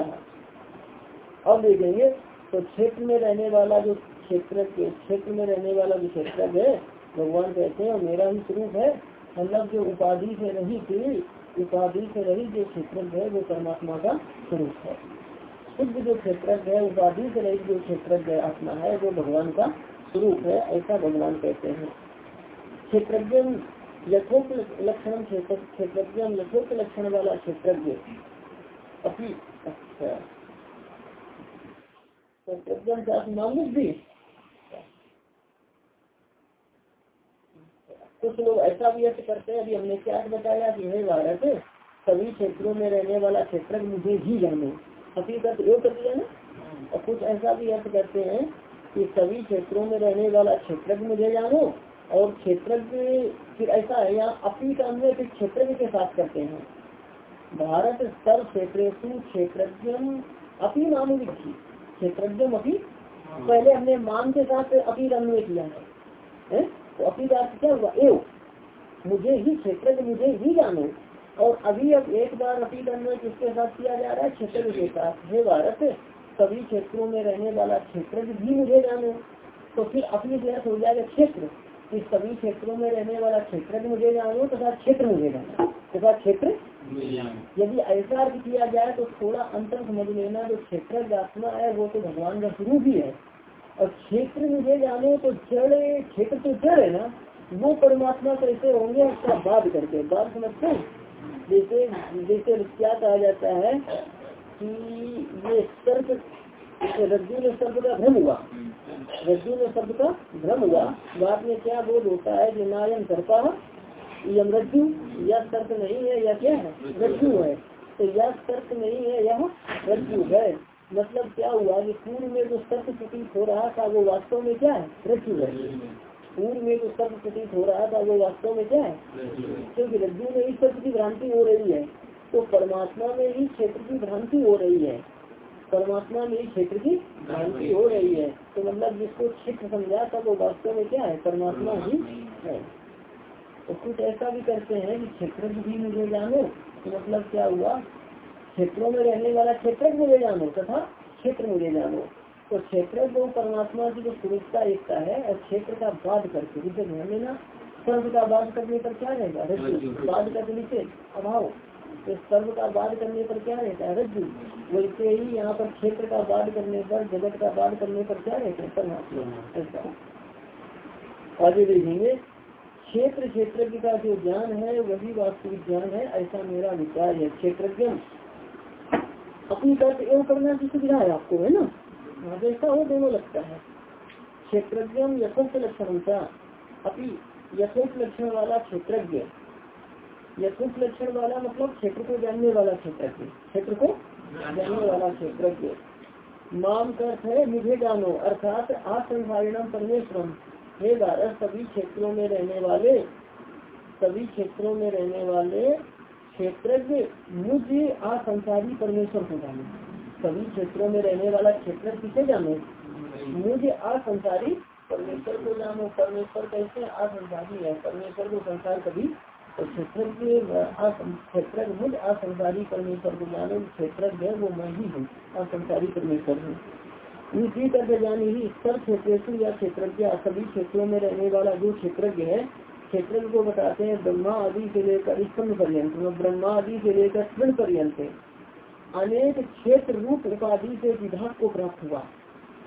अब देखेंगे तो क्षेत्र में रहने वाला जो क्षेत्र क्षेत्र में रहने वाला जो क्षेत्र है, भगवान कहते हैं, मेरा ही स्वरूप है। मतलब जो उपाधि से रही थी उपाधि से रही जो क्षेत्र है, वो परमात्मा का स्वरूप है। शुद्ध जो क्षेत्र है उपाधि से रही जो क्षेत्र आत्मा है, जो भगवान का स्वरूप है, ऐसा भगवान कहते हैं। क्षेत्रज्ञ यथोक्त लक्षण यथोक्त लक्षण वाला अपनी अच्छा। भी। कुछ लोग ऐसा अर्थ करते हैं, अभी हमने क्या बताया कि हे भारत, सभी क्षेत्रों में रहने वाला क्षेत्र मुझे ही जानो। हकीकत योग कर दिया ना और कुछ ऐसा भी अर्थ करते हैं कि सभी क्षेत्रों में रहने वाला क्षेत्र मुझे जानो और क्षेत्र फिर ऐसा है, यहाँ अपनी का अन्वय फिर क्षेत्र के साथ करते हैं। भारत सर्व क्षेत्र क्षेत्रज्ञ अपनी मानो लिखी क्षेत्रज्ञ अपनी पहले हमने मान के साथ अपनी अन्वय किया है? तो अपनी क्या हुआ? एव, मुझे ही क्षेत्र मुझे ही जानो। और अभी अब एक बार अपील अन्वय किसके साथ किया जा रहा है? क्षेत्र के साथ। हे भारत सभी क्षेत्रों में रहने वाला क्षेत्र भी मुझे जानो तो फिर अपनी व्यर्थ हो जाएगा क्षेत्र। इस सभी क्षेत्रों में रहने वाला क्षेत्र भी मुझे जानो तथा क्षेत्र मुझे जानो तथा क्षेत्र? यदि ऐसा अर्थ किया जाए तो थोड़ा अंतर समझ लेना जो क्षेत्र आत्मा है वो तो भगवान का स्वरूप ही है। और क्षेत्र मुझे जानो तो जड़ क्षेत्र तो जड़ है ना। वो परमात्मा कैसे होंगे उसका बात करके बात समझते हैं? जैसे जैसे क्या कहा जाता है कि ये सर्प रज्जु में सर्प का भ्रम हुआ। रज्जु में सर्प का भ्रम हुआ। बाद में क्या बोध होता है कि नायन सर्पा, यम रज्जु, या सर्प नहीं है, या क्या है? रज्जु है। तो यह सर्प नहीं है यह रज्जु है। मतलब क्या हुआ कि पूर्व में जो सर्प प्रतीत हो रहा था, वो वास्तव में क्या है? रज्जु है। पूर्व में जो सर्प प्रतीत हो रहा था वो वास्तव में क्या है? क्योंकि रज्जु में ही सर्प की भ्रांति हो रही है तो परमात्मा में ही क्षेत्र की भ्रांति हो रही है। परमात्मा में ही क्षेत्र की भ्रांति हो रही है। तो मतलब जिसको क्षेत्र समझा था वो वास्तव में क्या है? परमात्मा ही है तो कुछ ऐसा भी करते हैं कि क्षेत्र भी मुझे जानो तो मतलब क्या हुआ? क्षेत्रों में रहने वाला क्षेत्र मुझे जानो तथा क्षेत्र मुझे जानो। तो क्षेत्र को परमात्मा की जो सुरक्षा एकता है और क्षेत्र का बाध करके जिसे ध्यान देना सर्व का बाध करने पर क्या रहेगा रज्जु। बाध करने नीचे अभाव। तो सर्व का बाध करने पर क्या रहता है? रज्जु। वैसे ही यहाँ पर क्षेत्र का बाध करने पर जगत का बाध करने पर क्या रहता है? परमात्मा। ऐसा। आगे देखेंगे। क्षेत्र क्षेत्र का जो ज्ञान है वही वास्तविक ज्ञान है ऐसा मेरा विचार है। क्षेत्र ज्ञान अपनी तरफ़ एवं करना की सुविधा है आपको है ना? जैसा हो दोनों लगता है। क्षेत्रज्ञ यथोक्त लक्षण अपनी यथोक्त लक्षण वाला क्षेत्रज्ञ। यथोक्त लक्षण वाला मतलब क्षेत्र को जानने वाला क्षेत्रज्ञ। क्षेत्र को जानने वाला क्षेत्रज्ञ। माम का अर्थ है मुझे जानो, अर्थात आसंसारिणम परमेश्वरम। हे भारत सभी क्षेत्रों में रहने वाले, सभी क्षेत्रों में रहने वाले क्षेत्रज्ञ मुझे असंसारी परमेश्वर को जाने। सभी क्षेत्रों में रहने वाला क्षेत्र किसे जाने? मुझे असंसारी परमेश्वर को जानो। परमेश्वर कैसे असंसारी है? परमेश्वर को संसार कभी क्षेत्र क्षेत्र मुझ असंसारी परमेश्वर को जानो। क्षेत्र है वो मैं ही हूँ, असंसारी परमेश्वर हूँ। इसी करके जानी ही सब क्षेत्र या क्षेत्र सभी क्षेत्रों में रहने वाला जो क्षेत्रज्ञ है, क्षेत्र को बताते हैं ब्रह्मा आदि से लेकर स्तंभ पर्यंत। ब्रह्मा आदि से लेकर तृण पर्यंत। अनेक क्षेत्र रूप उपाधि से विभाग को प्राप्त हुआ।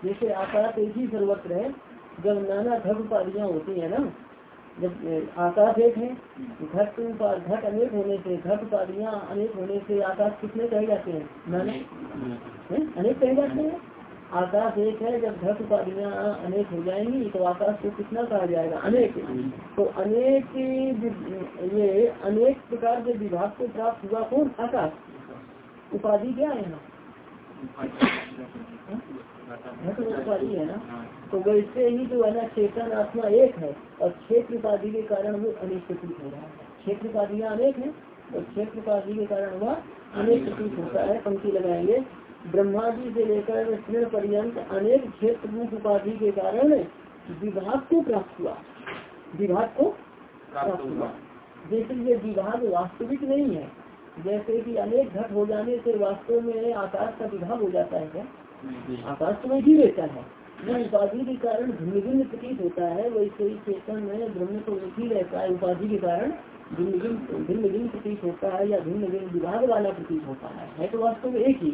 जैसे आकाश एक ही सर्वत्र है, जब नाना घट उपाधियाँ होती है ना, जब आकाश एक है, घट घट अनेक होने से, घट उपाधियाँ अनेक होने से आकाश कितने कहे जाते हैं? नाना? अनेक कहे जाते हैं। आकाश एक है, जब घट उपाधियाँ अनेक हो जाएँगी तो आकाश को कितना कहा जाएगा? अनेक। तो अनेक ये अनेक प्रकार के विभाग को प्राप्त हुआ कौन? आकाश। उपाधि क्या है ना? घट उपाधि है ना? तो वैसे ही जो है ना चेतन आत्मा एक है और क्षेत्र उपाधि के कारण वो अनेक प्रतीत हो रहा है। क्षेत्र उपाधियाँ अनेक है और क्षेत्र उपाधि के कारण वह अनेक प्रतीत होता है पंक्ति लगाएँगे। ब्रह्मा जी से लेकर तृण पर्यंत अनेक क्षेत्र रूप उपाधि के कारण विभाग को प्राप्त हुआ। विभाग को प्राप्त हुआ। जैसे ये विभाग वास्तविक नहीं है जैसे कि अनेक घट हो जाने से वास्तव में आकाश का विभाग हो जाता है क्या आकाश तो ही रहता है। वो उपाधि के कारण भिन्न भिन्न प्रतीत होता है वैसे ही चेतन में ब्रह्म तो एक ही रहता है उपाधि के कारण भिन्न भिन्न भिन्न भिन्न प्रतीत होता है या भिन्न भिन्न विभाग वाला प्रतीत होता है। है तो वास्तव में एक ही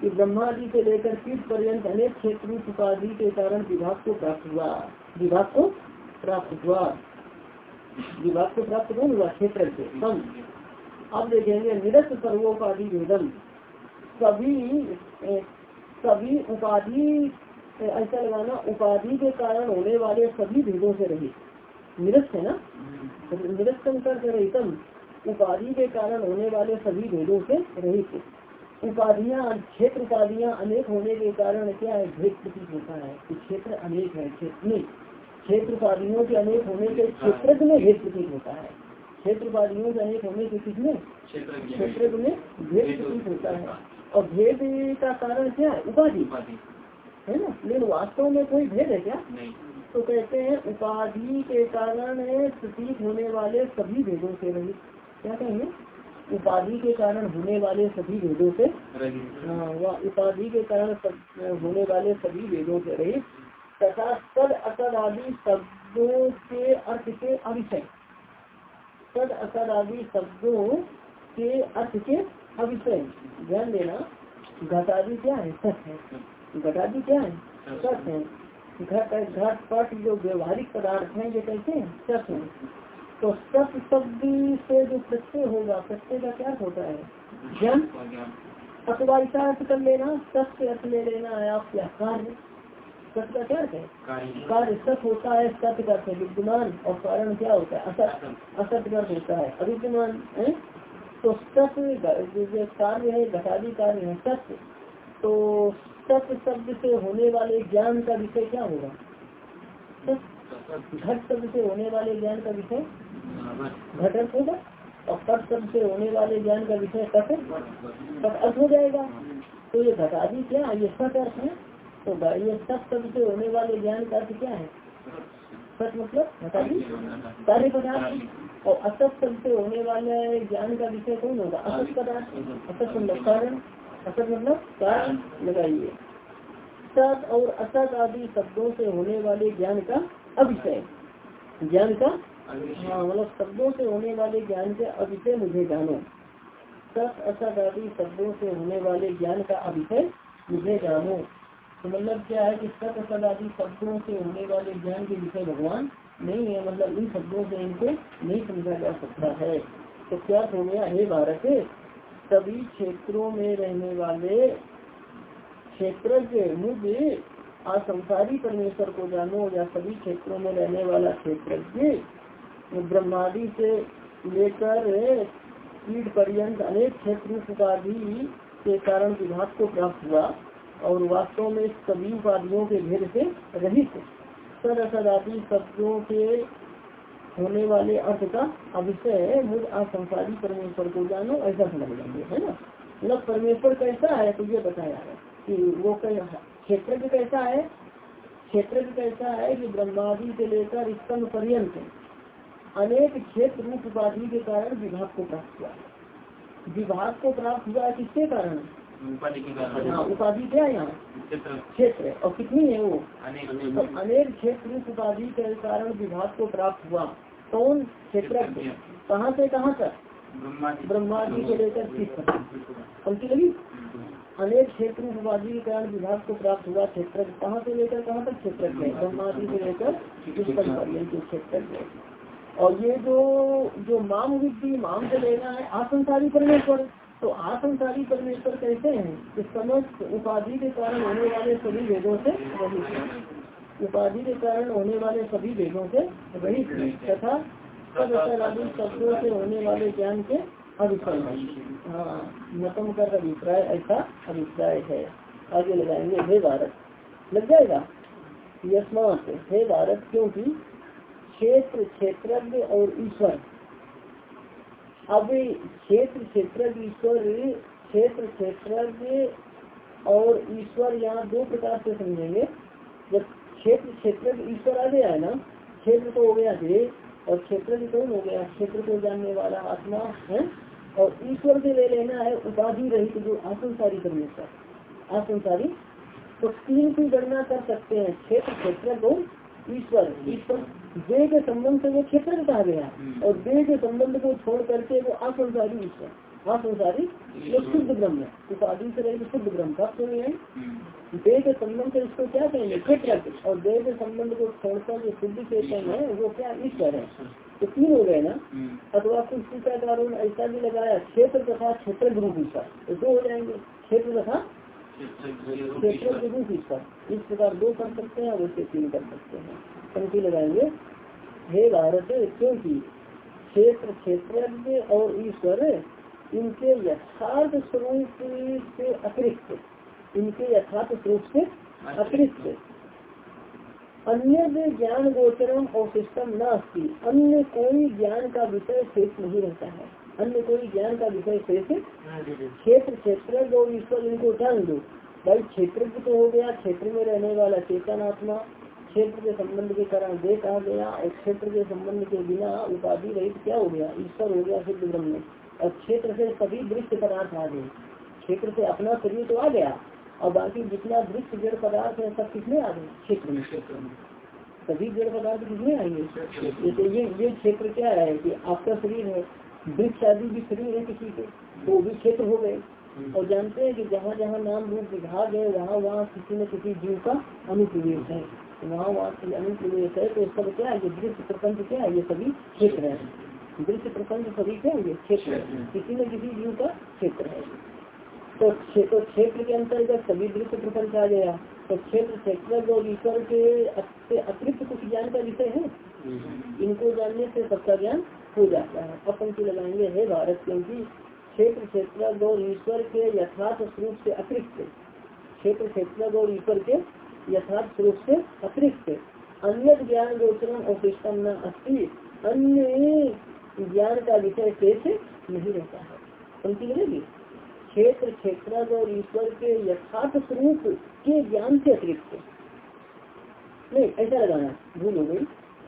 कि ब्रह्मा जी से लेकर कीट पर्यंत अनेक क्षेत्र उपाधि के कारण विभाग को प्राप्त हुआ। विभाग को प्राप्त हुआ। विभाग को प्राप्त कौन हुआ? क्षेत्र से कम। अब देखेंगे निरस्त सर्वोपाधि भेदम सभी सभी उपाधि ऐसा लगाना उपाधि के कारण होने वाले सभी भेदों से रहित। निरस्त है ना? निरस्त कर रहितम उपाधि के कारण होने वाले सभी भेदों से रहित। उपाधियाँ क्षेत्र उपाधियाँ अनेक होने के कारण क्या है? भेद प्रतीत होता है क्षेत्र अनेक है क्षेत्र नहीं। क्षेत्र उपाधियों के अनेक होने के क्षेत्र में भेद प्रतीत होता है। क्षेत्र का एक होने के किसमें क्षेत्र में भेद प्रतीत होता है। और भेद का कारण क्या है? उपाधि। है ना? लेकिन वास्तव में कोई भेद है क्या? तो कहते हैं उपाधि के कारण प्रतीत होने वाले सभी भेदों से रही क्या कहेंगे? उपाधि के कारण होने वाले सभी भेदों से हाँ उपाधि के कारण होने वाले सभी भेदों से रही तथा सद असद आदि शब्दों के अर्थ के अविषय। सद असद आदि शब्दों के अर्थ के अविषय। ध्यान देना, घटादि क्या है? सच है। घटादि क्या है? सच है। घट घट, पट जो व्यवहारिक पदार्थ है, ये कैसे हैं? सच है। तो सत्य शब्द से जो प्रत्यय होगा, प्रत्यय का क्या होता है? ज्ञान। अथवा ऐसा अर्थ कर लेना, सत्य अर्थ ले लेना है आप क्या कार्य सत्य का क्या अर्थ है? कार्य। सत्य होता है सत्य का अर्थ विद्यमान और कारण क्या होता है? असत्य। असत्य का होता है। अविद्यमान है? तो सत्य कार्य है घटादी कार्य है सत्य। तो सत्य शब्द से होने वाले ज्ञान का विषय क्या होगा? घट शब्द से होने वाले ज्ञान का विषय? घटक होगा। और पट शब्द से होने वाले ज्ञान का विषय कट कट अर्थ हो जाएगा। तो ये घटादी क्या ये सत अर्थ है। तो ये सत शब्द से होने वाले ज्ञान का अर्थ क्या है? सच मतलब? कार्य पदार्थ। और असत शब्द से होने वाले ज्ञान का विषय कौन होगा? असत पदार्थ। असत मतलब कारण। असत मतलब कारण लगाइए। सत और असत आदि शब्दों से होने वाले ज्ञान का अभिषय ज्ञान का हाँ मतलब शब्दों से होने वाले ज्ञान के अभिषय मुझे जानो। सत, असत आदि शब्दों से होने वाले ज्ञान का अभिषय मुझे जानो। तो मतलब क्या है कि सत असत आदि शब्दों से होने वाले ज्ञान के विषय भगवान नहीं है मतलब इन शब्दों से इनको नहीं समझा जा सकता है। तो क्या हो गया हे भारत, सभी क्षेत्रों में रहने वाले क्षेत्र मुझे असंसारी परमेश्वर को जानो या सभी क्षेत्रों में रहने वाला क्षेत्र ब्रह्मादि से लेकर कीट पर्यंत अनेक क्षेत्र उपाधि के कारण विभाग को प्राप्त हुआ। और वास्तव में सभी उपाधियों के भेद से रहित सद सदादि शब्दों के होने वाले अर्थ का अभिषय मुझ असंसारी परमेश्वर को जानो, ऐसा समझ लेंगे है ना? मतलब परमेश्वर कैसा है तो ये बताया है कि वो क्षेत्र कैसा है? क्षेत्र कैसा है कि ब्रह्मादि से लेकर स्तंभ पर्यंत अनेक क्षेत्र रूप उपाधि के कारण विभाग को प्राप्त हुआ विभाग को प्राप्त हुआ किसके कारण? उपाधि क्या है यहाँ? क्षेत्र। और कितनी है वो? तो अनेक क्षेत्र उपाधि के कारण विभाग को प्राप्त हुआ। कौन क्षेत्र? कहाँ से कहाँ तक? ब्रह्मादि को लेकर किस पंक्ति लगी? अनेक क्षेत्र उपाधि के कारण विभाग को प्राप्त हुआ। क्षेत्र कहाँ से लेकर कहाँ तक क्षेत्र ब्रह्मादि से लेकर किस तक क्षेत्र और ये जो जो माम विद्धि माम से लेना है आसंसारी परमेश्वर तो आसंसारी परमेश्वर कैसे हैं कि समस्त उपाधि के कारण होने वाले सभी वेदों से रहित उपाधि के कारण होने वाले सभी वेदों से रहित तथा सदादि शब्दों से होने वाले ज्ञान के अभिषय हाँ। मतम कर अभिप्राय, ऐसा अभिप्राय है। आगे लगाएँगे, हे भारत, लग जाएगा? यशमात हे भारत, क्योंकि क्षेत्र, क्षेत्रज्ञ और ईश्वर अब क्षेत्र क्षेत्र ईश्वर क्षेत्र क्षेत्र और ईश्वर यहाँ दो प्रकार से समझेंगे। जब क्षेत्र क्षेत्र ईश्वर आ गया है ना, क्षेत्र तो हो गया देह और क्षेत्र कौन हो गया? क्षेत्र को जानने वाला आत्मा है और ईश्वर से ले लेना है उपाधि रहित जो आसंसारी परमेश्वर। आसंसारी। तो तीन की गणना कर सकते हैं, क्षेत्र क्षेत्र को ईश्वर। ईश्वर देह के संबंध से वो क्षेत्र कहा गया और देह के संबंध को छोड़ करके वो असंसारी ईश्वर हाँ संसारी ये शुद्ध ब्रह्म उपाधि से रहेगी शुद्ध ब्रह्म का तो है? देह के संबंध से इसको क्या कहेंगे? क्षेत्र और देह के संबंध को छोड़कर जो शुद्ध चेतन है। वो क्या ईश्वर है? तो तीन हो गए ना? अथवा कुछ टीकाकारों ने ऐसा भी लगाया क्षेत्र तथा क्षेत्र गुरु ईश्वर। तो दो हो जाएँगे। क्षेत्र तथा क्षेत्र गुरु ईश्वर। इस प्रकार दो कर सकते हैं और उससे तीन कर सकते हैं। पंक्ति लगाएँगे। हे भारत, क्योंकि क्षेत्र क्षेत्र और ईश्वर इनके यथार्थ स्वरूप से अतिरिक्त, इनके यथार्थ स्वरूप से अतिरिक्त। अन्य ज्ञान गोचरम और सिस्टम न अन्य कोई ज्ञान का विषय शेष नहीं रहता है। अन्य कोई ज्ञान का विषय शेष क्षेत्र क्षेत्र जो ईश्वर इनको जान दो। भाई क्षेत्र तो हो गया, क्षेत्र में रहने वाला चेतन आत्मा। क्षेत्र के संबंध के कारण दे कहा गया और क्षेत्र के संबंध के बिना उपाधि रहित क्या हो गया? ईश्वर हो गया सिद्ध ब्रह्म। और क्षेत्र से सभी दृश्य पदार्थ आ गए। क्षेत्र से अपना शरीर तो आ गया। और बाकी जितना दृश्य जड़ पदार्थ है सब किसमें आ गए? क्षेत्र में। सभी जड़ पदार्थ किसमें आएँगे? जैसे ये ये क्षेत्र क्या है कि आपका शरीर है। वृक्ष आदि भी शरीर है किसी के। तो भी क्षेत्र हो गए। और जानते हैं कि जहाँ जहाँ नाम रूप विभाग है वहाँ वहाँ किसी न किसी जीव का अनुप्रवेश है। वहाँ अनुप्रवेश है तो सब क्या है ये दृश्य प्रपंच क्या है ये सभी क्षेत्र है दृश्य प्रपंच सभी क्या है ये क्षेत्र किसी न किसी जीव का क्षेत्र है तो क्षेत्र क्षेत्र के अंतर्गत सभी दृश्य प्रपंच आ गया तो क्षेत्र क्षेत्र जो ईश्वर के अतिरिक्त कुछ ज्ञान का विषय है इनको जानने से सबका ज्ञान हो जाता है अब पंक्ति लगाएँगे है भारत क्योंकि क्षेत्र क्षेत्र गौर ईश्वर के यथार्थ स्वरूप से अतिरिक्त क्षेत्र क्षेत्र गौर ईश्वर के यथार्थ स्वरूप से अतिरिक्त। अन्य ज्ञान गोचरण और न अस्थि अन्य ज्ञान का विषय शेष नहीं रहता है। पंक्ति मिलेगी क्षेत्र क्षेत्र और ईश्वर के यथार्थ स्वरूप के ज्ञान से अतिरिक्त। नहीं, ऐसा लगाना भूल हो गई।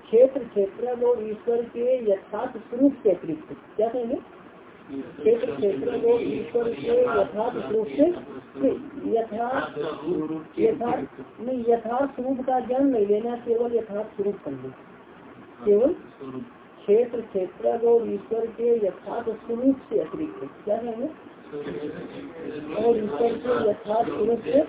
क्षेत्र क्षेत्र और ईश्वर के यथार्थ स्वरूप से अतिरिक्त। क्या कहेंगे? क्षेत्र क्षेत्र और ईश्वर के यथार्थ रूप से यथार्थ यथार्थ नहीं, यथार्थ का ज्ञान नहीं लेना, केवल यथार्थ स्वरूप कर केवल क्षेत्र क्षेत्र और ईश्वर के यथार्थ स्वरूप से अतिरिक्त। क्या कहेंगे और ईश्वर के यथार्थ स्वरूप से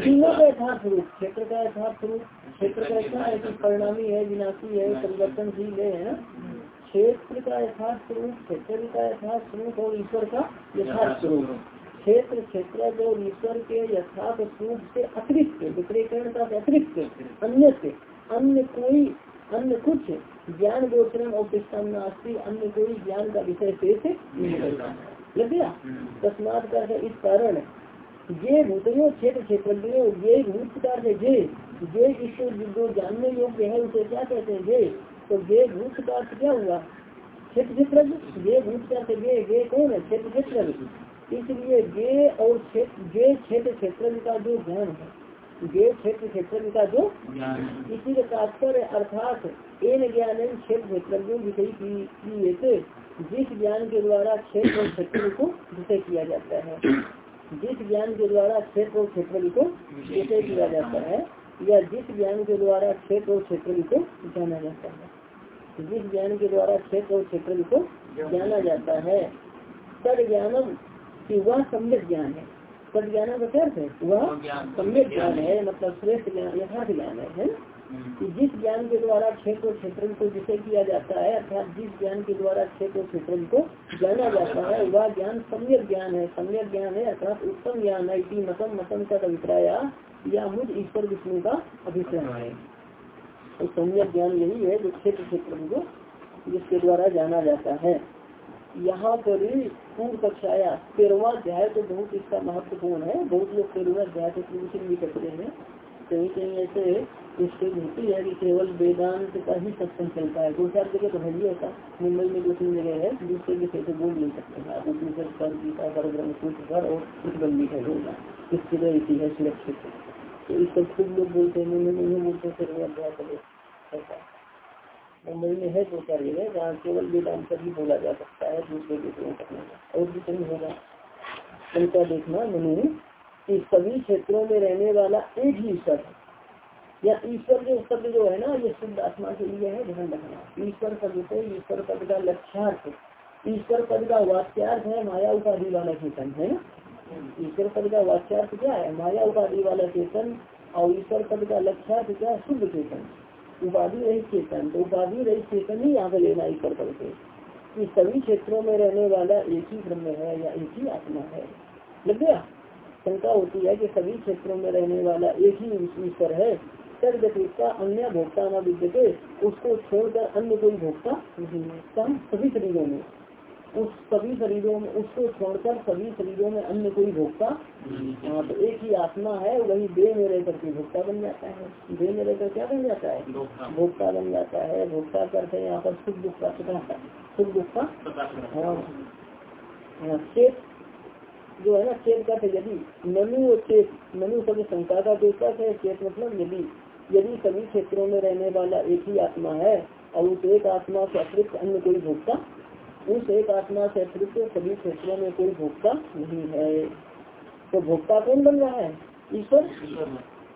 तीनों का यथार्थ स्वरूप, क्षेत्र का यथार्थ स्वरूप। क्षेत्र का है कि परिणामी है, विनाशी है परिवर्तनशील है क्षेत्र का यथार्थ स्वरूप क्षेत्र का यथार्थ स्वरूप और ईश्वर का यथार्थ स्वरूप। क्षेत्र क्षेत्र और ईश्वर के यथार्थ स्वरूप से अतिरिक्त विक्रेकरण का अतिरिक्त अन्य से अन्य कोई अन्य कुछ ज्ञान गोचरण और नास्ती अन्य कोई ज्ञान का विषय शेष लग गया? तस्मात का इस कारण ये भूतों क्षेत्र क्षेत्र ये भूत प्रकार से जे जे इसको जो जानने योग्य है उसे क्या कहते हैं? जे तो जे भूत का अर्थ क्या हुआ? क्षेत्र ये भूत का अर्थ जे जे कौन है? क्षेत्र इसलिए जे और क्षेत्र जे क्षेत्र क्षेत्र का जो ज्ञान है देव क्षेत्र क्षेत्र का जो इसी का तात्पर्य अर्थात इन ज्ञान क्षेत्र क्षेत्र विषय की जिस ज्ञान के द्वारा क्षेत्र और क्षेत्र को विषय किया जाता है। जिस ज्ञान के द्वारा क्षेत्र और क्षेत्र को विषय किया जाता है, या जिस ज्ञान के द्वारा क्षेत्र और क्षेत्र को जाना जाता है। जिस ज्ञान के द्वारा क्षेत्र और क्षेत्र को जाना जाता है। तद ज्ञानम की वह सम्यक ज्ञान है। सद ज्ञान का क्या है? वह सम्यक ज्ञान है मतलब श्रेष्ठ ज्ञान, यथार्थ ज्ञान है है कि जिस ज्ञान के द्वारा क्षेत्र और क्षेत्र को जिसे किया जाता है, अर्थात जिस ज्ञान के द्वारा क्षेत्र और क्षेत्र को जाना जाता है, वह ज्ञान सम्यक ज्ञान है। सम्यक ज्ञान है, अर्थात उत्तम ज्ञान है इसी मतम मतम का अभिप्राय, या मुझ ईश्वर विष्णु का अभिप्राय है। तो सम्यक ज्ञान यही है जो क्षेत्र क्षेत्र को जिसके द्वारा जाना जाता है। यहाँ पर पूर्व कक्षाया तेरवा अध्याय तो बहुत इसका महत्वपूर्ण है। बहुत लोग तेरवा अध्याय को प्रवचन भी करते हैं। कहीं कहीं ऐसे स्थिति होती है कि केवल वेदांत का ही सत्संग चलता है। दो चार जगह तो है ही होता मुंबई में दो तीन जगह है। दूसरे विषय से बोल नहीं सकते हैं। उपनिषद पर गीता पर ब्रह्म सूत्र पर और प्रतिबंधी है बोलना इस जगह इसी है। सुरक्षित तो इस सब खुद लोग बोलते हैं। मुंबई में बोलते फिर वो अभ्यास करे मुंबई में है चार जगह जहाँ केवल वेदांत पर ही बोला जा सकता है, दूसरे विषयों का और भी कहीं होगा। उनका देखना मनु, कि सभी क्षेत्रों में रहने वाला एक ही ईश्वर या ईश्वर के शब्द जो है ना, ये शुद्ध आत्मा के लिए है, ध्यान रखना। ईश्वर शब्द से ईश्वर पद का लक्ष्यार्थ ईश्वर पद का वाक्यार्थ है, माया उपाधि वाला चेतन, है ना? ईश्वर पद का वाक्यार्थ क्या है? माया उपाधि वाला चेतन और ईश्वर पद का लक्ष्यार्थ क्या है? शुद्ध चेतन। उपाधि रही चेतन तो उपाधि रही चेतन ही यहाँ पे लेना ही कर करके। कि सभी क्षेत्रों में रहने वाला एक ही ब्रह्म है या एक ही आत्मा है। लग गया? शंका होती है कि सभी क्षेत्रों में रहने वाला एक ही ईश्वर है। का अन्य भोक्ता न विद्यते, उसको छोड़कर अन्य कोई भोक्ता नहीं है। सभी शरीरों में। उस सभी शरीरों में उसको छोड़कर सभी शरीरों में अन्य कोई भोक्ता हाँ। तो एक ही आत्मा है वही देह में रहकर के भोक्ता बन जाता है। देह में रहकर क्या बन जाता है? भोक्ता। बन जाता है। भोक्ता करते यहाँ पर सुख दुख का सुख दुख का हाँ। चेत जो है ना चेत का यदि मनु और चेत मनु सभी शंका का देता है चेत मतलब यदि यदि सभी क्षेत्रों में रहने वाला एक ही आत्मा है और उस एक आत्मा से अतिरिक्त अन्य कोई भोक्ता उस एक आत्मा से अतिरिक्त सभी क्षेत्रों में कोई भोक्ता नहीं है। तो भोक्ता कौन बन रहा है? ईश्वर।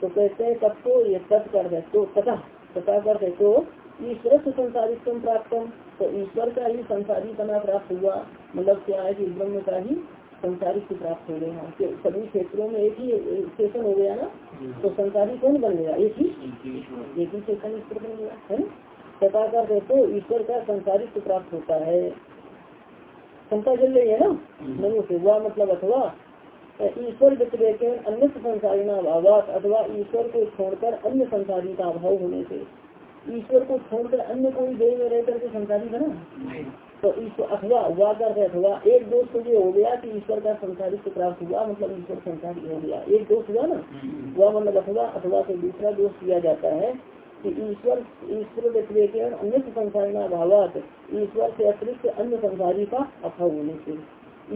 तो कहते हैं तब तो ये तत् कर तो तथा तथा कर तो ईश्वर से संसारित प्राप्त तो ईश्वर का ही संसारी बना प्राप्त हुआ। मतलब क्या है कि ब्रह्म का ही संसारिक प्राप्त हो गया। सभी क्षेत्रों में एक ही स्टेशन हो गया ना तो संसारी कौन बन गया? एक ही। एक ही स्टेशन ईश्वर बन गया है तथा का तो ईश्वर का संसारिक प्राप्त होता है। शंका चल रही है ना? नहीं से हुआ मतलब अथवा ईश्वर व्यतिरेक अन्य संसारी अभाव अथवा ईश्वर को छोड़कर अन्य संसारी का अभाव होने से। ईश्वर को छोड़कर अन्य कोई देव में रहकर के संसारी बना? तो ईश्वर अथवा हुआ कर अथवा एक दोष तो ये हो गया कि ईश्वर का संसारित प्राप्त हुआ मतलब ईश्वर संसारी हो गया। एक दोष हुआ ना? हुआ मतलब अथवा अथवा से दूसरा दोष किया जाता है। कि ईश्वर ईश्वर व्यतिरेक अन्य संसारी अभाव ईश्वर से अतिरिक्त अन्य संसारी का अभाव होने से।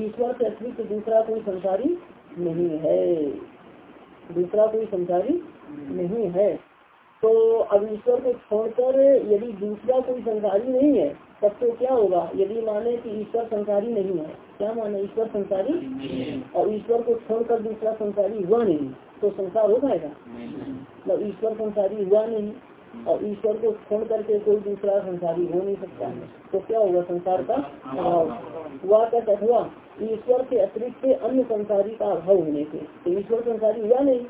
ईश्वर से अतिरिक्त दूसरा कोई संसारी नहीं है। दूसरा कोई संसारी नहीं है। तो अब ईश्वर को छोड़कर यदि दूसरा कोई संसारी नहीं है तब तो क्या होगा? यदि माने कि ईश्वर संसारी नहीं है क्या माने ईश्वर संसारी और ईश्वर को छोड़कर दूसरा संसारी हुआ नहीं तो संसार हो पाएगा मतलब ईश्वर संसारी हुआ नहीं और ईश्वर को छोड़ करके कोई दूसरा संसारी हो नहीं सकता। तो क्या होगा संसार का अभाव? हुआ का अथवा ईश्वर के अतिरिक्त अन्य संसारी का अभाव होने से। तो ईश्वर संसारी हुआ नहीं।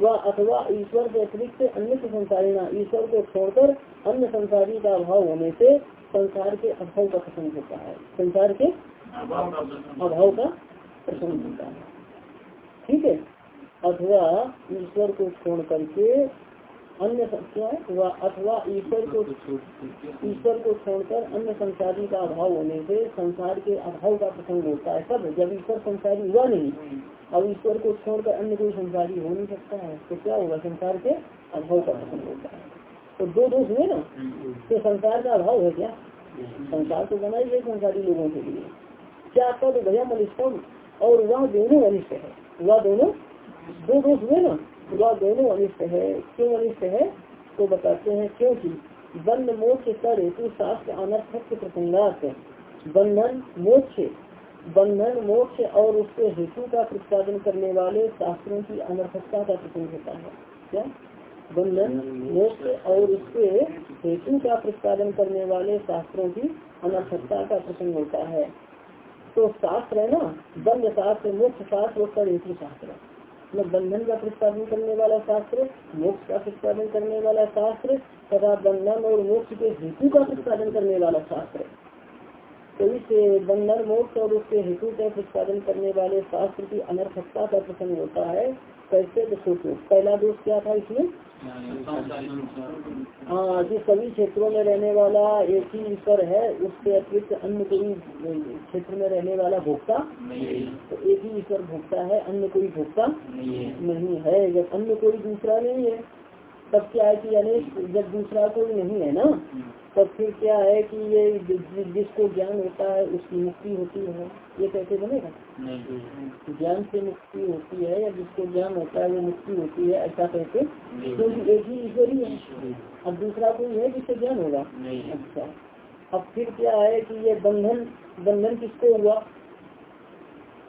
वह अथवा ईश्वर के अतिरिक्त अन्य संसारी ना। ईश्वर को छोड़कर अन्य संसारी का अभाव होने से संसार के अभाव का प्रसंग होता है। संसार के अभाव का प्रसंग होता है। ठीक है? अथवा ईश्वर को छोड़ करके अन्य वह अथवा ईश्वर को ईश्वर को छोड़कर अन्य संसारी का अभाव होने से संसार के अभाव का प्रसंग होता है सब। जब ईश्वर संसारी हुआ नहीं, अब ईश्वर को छोड़कर अन्य कोई संसारी हो नहीं सकता है। तो क्या होगा? संसार के अभाव का प्रसंग होता है। तो दो दोष हुए ना? तो संसार का अभाव है क्या? संसार तो बना ही संसारी लोगों के लिए। क्या आपका तो भैया मलिष्टम और वह दोनों अनिष्ट है। वह दोनों दो दोष हुए ना? वह दोनों अनिष्ट है। क्यों अनिष्ट है? तो बताते हैं क्योंकि बंद मोक्ष कर हेतु शास्त्र अनर्थक प्रसंगात बंधन मोक्ष बंधन मोक्ष और उसके हेतु का प्रतिपादन करने वाले शास्त्रों की अनर्थकता का प्रसंग होता है। क्या? बंधन मोक्ष और उसके हेतु का प्रतिपादन करने वाले शास्त्रों की अनर्थकता का प्रसंग होता है। तो शास्त्र है ना? बंध शास्त्र, मोक्ष शास्त्र और हेतु शास्त्र। मतलब बंधन का प्रतिपादन करने वाला शास्त्र, मोक्ष का प्रतिपादन करने वाला शास्त्र, तथा बंधन और मोक्ष के हेतु का प्रतिपादन करने वाला शास्त्र। तो इस बंधन, मोक्ष और उसके हेतु का प्रतिपादन करने वाले शास्त्र की अनर्थकता का प्रसंग होता है। कैसे? तो पहला दोष क्या था इसमें? हाँ जो सभी क्षेत्रों में रहने वाला एक ही ईश्वर है उसके अतिरिक्त अन्य कोई क्षेत्र में रहने वाला भोक्ता? तो एक ही ईश्वर भोक्ता है अन्य कोई भोक्ता? नहीं है। जब अन्य कोई दूसरा नहीं है तब क्या है कि यानी जब दूसरा कोई नहीं है ना? तब फिर क्या है कि ये जिसको ज्ञान होता है उसकी मुक्ति होती है। ये कैसे बनेगा? ज्ञान से मुक्ति होती है या जिसको ज्ञान होता है वो मुक्ति होती है ऐसा कैसे क्योंकि एक ही ईश्वरी ही। अब दूसरा कोई है जिससे ज्ञान होगा? अच्छा। अब फिर क्या है कि ये बंधन बंधन किसको हुआ?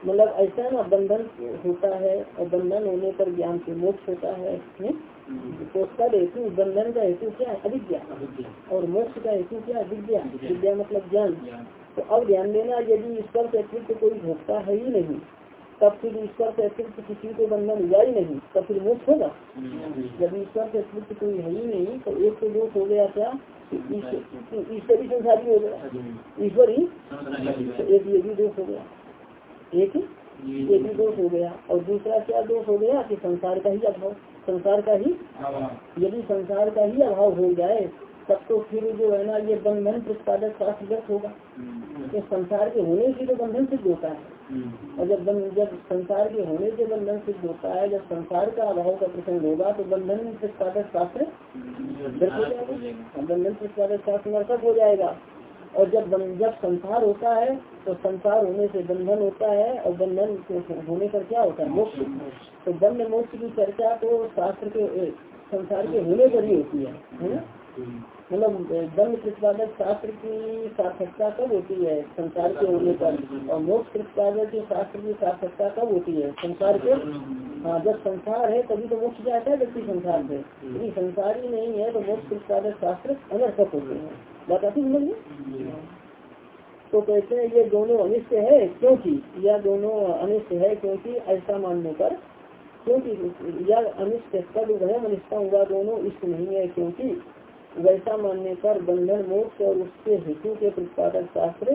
मतलब ऐसा ना बंधन होता है और बंधन होने पर ज्ञान से मोक्ष होता है। तो उसका हेतु बंधन का हेतु क्या है? अविद्या। और मोक्ष का हेतु क्या है? विद्या। विद्या। मतलब ज्ञान। तो अब ध्यान देना यदि ईश्वर से अतिरिक्त कोई भोक्ता है ही नहीं तब फिर ईश्वर से अतिरिक्त किसी को बंधन हुआ ही नहीं तब फिर मोक्ष होगा। जब ईश्वर से अतिरिक्त कोई है ही नहीं तो एक तो दोष हो गया क्या? ईश्वर ही संसारी हो गया। ईश्वर? ही तो एक ये भी दोष हो गया। एक एक ही दोष हो गया। और दूसरा क्या दोष हो गया कि संसार का ही अभाव? संसार का ही? यदि संसार का ही अभाव हो जाए तब तो फिर जो है ना ये बंधन प्रतिपादक शास्त्र होगा। तो संसार के होने से तो बंधन सिद्ध होता है। और जब जब संसार के होने से बंधन सिद्ध होता है जब संसार का अभाव का प्रसंग होगा तो बंधन प्रतिपादक शास्त्र हो जाएगा। बंधन प्रतिपादक शास्त्र नर्सक हो जाएगा। और जब जब संसार होता है तो संसार होने से बंधन होता है और बंधन होने पर क्या होता है? मोक्ष। तो बंध मोक्ष की चर्चा तो शास्त्र के संसार के होने पर ही होती है मतलब बंध प्रतिपादक शास्त्र की सार्थकता कब होती है? संसार के होने पर। और मोक्ष प्रतिपादक के शास्त्र की सार्थकता कब होती है? संसार के? हाँ जब संसार है, तभी तो मोक्ष जाता है व्यक्ति संसार से। यदि संसार ही नहीं है तो मोक्ष प्रतिपादक शास्त्र अनर्थक होते हैं। बात आती समझिए तो कहते हैं, ये दोनों अनिष्ट है, क्योंकि यह दोनों अनिष्ट है, क्योंकि ऐसा मानने पर, क्योंकि यह अनिष्ट कब वह अनिष्टा हुआ, दोनों इष्ट नहीं है, क्योंकि वैसा मानने पर बंधन मोक्ष और उसके हेतु के प्रतिपादक शास्त्र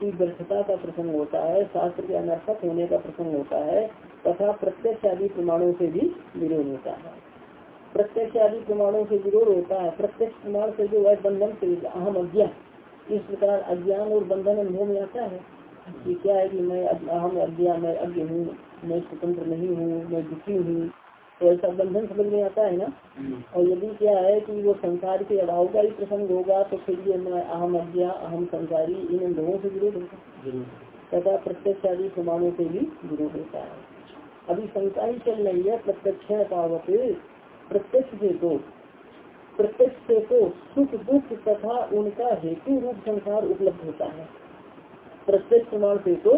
की व्यर्थता का प्रसंग होता है, शास्त्र के अनर्थक होने का प्रसंग होता है, तथा प्रत्यक्ष आदि प्रमाणों से भी विरोध होता है। प्रत्यक्ष आदि प्रमाणों से विरोध होता है। प्रत्यक्ष प्रमाण से जो है बंधन से अहम अज्ञान। इस प्रकार अज्ञान और बंधन अनुभव में आता है। कि क्या है कि मैं अहम अज्ञा मैं अज्ञ हूँ मैं स्वतंत्र नहीं हूँ मैं दुखी हूँ। तो ऐसा बंधन समझ में आता है ना? और यदि क्या है कि वो संसार के अभाव का ही प्रसंग होगा तो फिर ये मैं अहम अज्ञा अहम संसारी इन अनुभवों से विरोध होगा तथा प्रत्यक्ष आदि प्रमाणों से भी विरोध होता है। अभी शंका ही चल रही है प्रत्यक्ष पावत प्रत्यक्ष से तो प्रत्यक्ष तो सुख दुख तथा उनका हेतु रूप संसार उपलब्ध होता है। प्रत्यक्ष प्रमाण से तो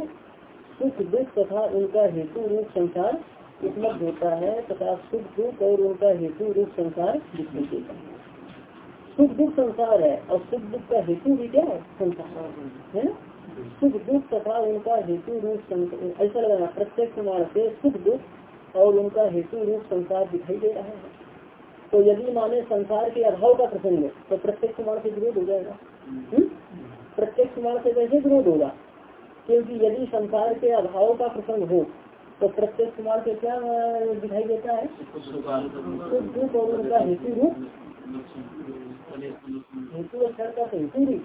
सुख दुख तथा उनका हेतु रूप संसार उपलब्ध होता है तथा सुख दुख और उनका हेतु रूप संसार दिखाई देता है। सुख दुख संसार है और सुख दुख का हेतु भी क्या है? संसार है सुख दुख तथा उनका हेतु रूप ऐसा लगाना प्रत्यक्ष प्रमाण से सुख दुख और उनका हेतु रूप संसार दिखाई दे रहा है। तो यदि माने संसार के अभाव का प्रसंग है तो प्रत्यक्ष प्रमाण से विरोध हो जाएगा। प्रत्यक्ष प्रमाण से कैसे विरोध होगा? क्योंकि यदि संसार के अभाव का प्रसंग हो तो प्रत्यक्ष प्रमाण से क्या दिखाई देता है? दुख और उनका हेतु रूप। हेतु अक्षर का हेतु रूप।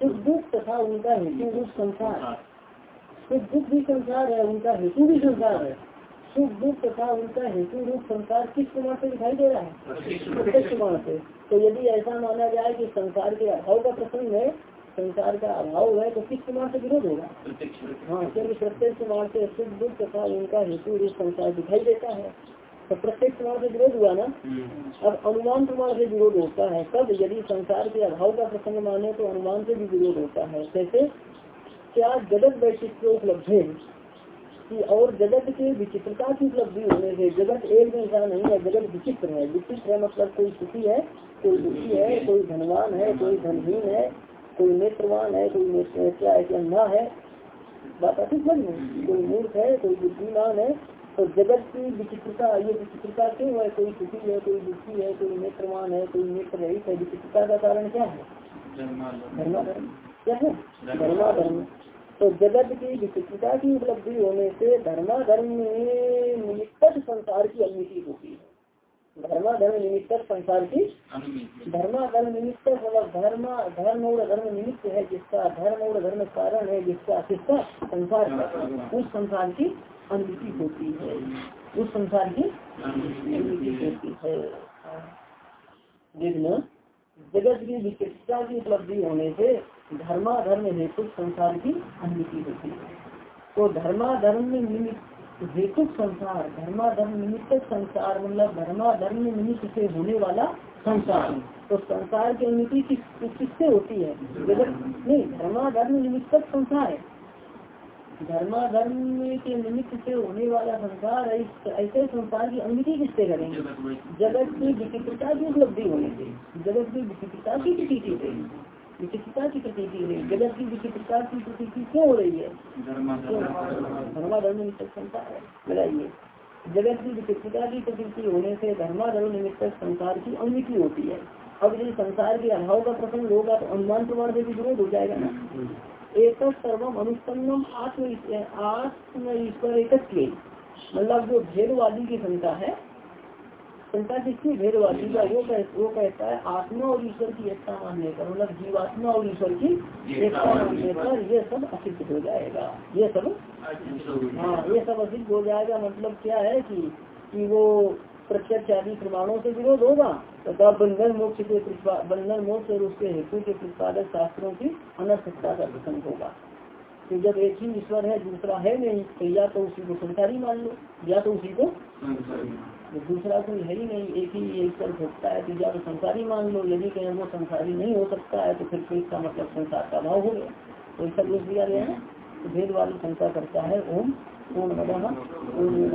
सुख दुख तथा उनका हेतु रूप संसार। सुख दुख भी संसार है, उनका हेतु भी संसार है। सुख दुख तथा उनका हेतु रूप संसार किस प्रमाण से दिखाई दे रहा है? प्रत्यक्ष प्रमाण से। तो यदि ऐसा माना जाए कि संसार के अभाव का प्रसंग है संसार का अभाव है तो किस प्रमाण से विरोध होगा? हाँ क्योंकि प्रत्यक्ष प्रमाण से सुख दुख तथा उनका हेतु रूप संसार दिखाई देता है। तो प्रत्यक्ष प्रमाण से विरोध हुआ ना? अब अनुमान प्रमाण से विरोध होता है। कब यदि संसार के अभाव का प्रसंग माने तो अनुमान से भी विरोध होता है। कैसे क्या जगत वैशिष्ट उपलब्ध है? कि और जगत के विचित्रता की उपलब्धि होने से जगत एक जैसा नहीं है जगत विचित्र है। विचित्र है मतलब कोई सुखी है कोई दुखी है कोई धनवान है कोई धनहीन है कोई नेत्रवान है कोई क्या है कि अंधा है। बात आती समझ में कोई मूर्ख है कोई बुद्धिमान है तो जगत की विचित्रता ये विचित्रता क्यों है? कोई सुखी है कोई दुखी है कोई नेत्रवान है कोई नेत्र रहित है। विचित्रता का कारण क्या है? धर्माधर्म। क्या है? धर्माधर्म। तो जगत की विचित्रता की उपलब्धि होने से धर्माधर्म निमित्त संसार की अनुमति होती है। धर्माधर्म निमित्त संसार की धर्माधर्म निमित्त मतलब धर्म धर्म और धर्म निमित्त है जिसका धर्म और धर्म कारण है जिसका किसका संसार उस संसार की अनुमति होती है। उस संसार की अनुमति होती है। देखना जगत की विचित्रता की उपलब्धि होने से धर्माधर्म हेतु संसार की अनुमति होती है। तो धर्माधर्म निमित्त, हेतु संसार, धर्माधर्म निमित्त संसार मतलब धर्माधर्म निमित्त से होने वाला संसार। तो संसार की अनुमति किससे होती है? जगत, नहीं, धर्माधर्म निमित्त संसार है। धर्माधर्म के निमित्त से होने वाला संसार, ऐसे संसार की अनुमति किससे करेंगे? जगत की विचित्रता की उपलब्धि होने से, जगत की विचित्रता की प्रतीति से। विचित्रता की प्रतीति है। जगत की विचित्रता की प्रतीति क्यों हो रही है? धर्माधर्म निमित्त है। बताइए। जगत की विचित्रता की प्रतीति होने से धर्माधर्म निमित्त संसार की अनुमति होती है। अब यदि संसार के अभाव का प्रसंग होगा तो अनुमान प्रमाण से भी विरोध हो जाएगा ना? एक सर्वम अनुष्पन्नम आत्म आत्म ईश्वर एक मतलब जो भेदवादी की संख्या है शंका किसकी भेदवादी का वो कह, वो कहता है आत्मा और ईश्वर की एकता मानने पर मतलब जीवात्मा और ईश्वर की एकता मानने पर ये सब असिद्ध हो जाएगा। ये सब हाँ ये सब असिद्ध हो जाएगा। मतलब क्या है कि कि वो प्रत्यक्ष आदि प्रमाणों से विरोध होगा तथा बंधन मोक्ष के बंधन मोक्ष और उसके हेतु के प्रतिपादक शास्त्रों की अनर्थकता का प्रसंग होगा। तो जब एक ही ईश्वर है दूसरा है नहीं तो या तो उसी को संसारी मान लो या तो उसी को दूसरा कोई है ही नहीं एक ही एक ईश्वर भोगता है तीजा तो संसारी मान लो यदि कहें वो संसारी नहीं हो सकता है तो फिर तो इसका मतलब संसार का भाव हो गया तो इसका दोष दिया गया है तो भेद वाली शंका करता है ओम पूर्ण मदम पूर्ण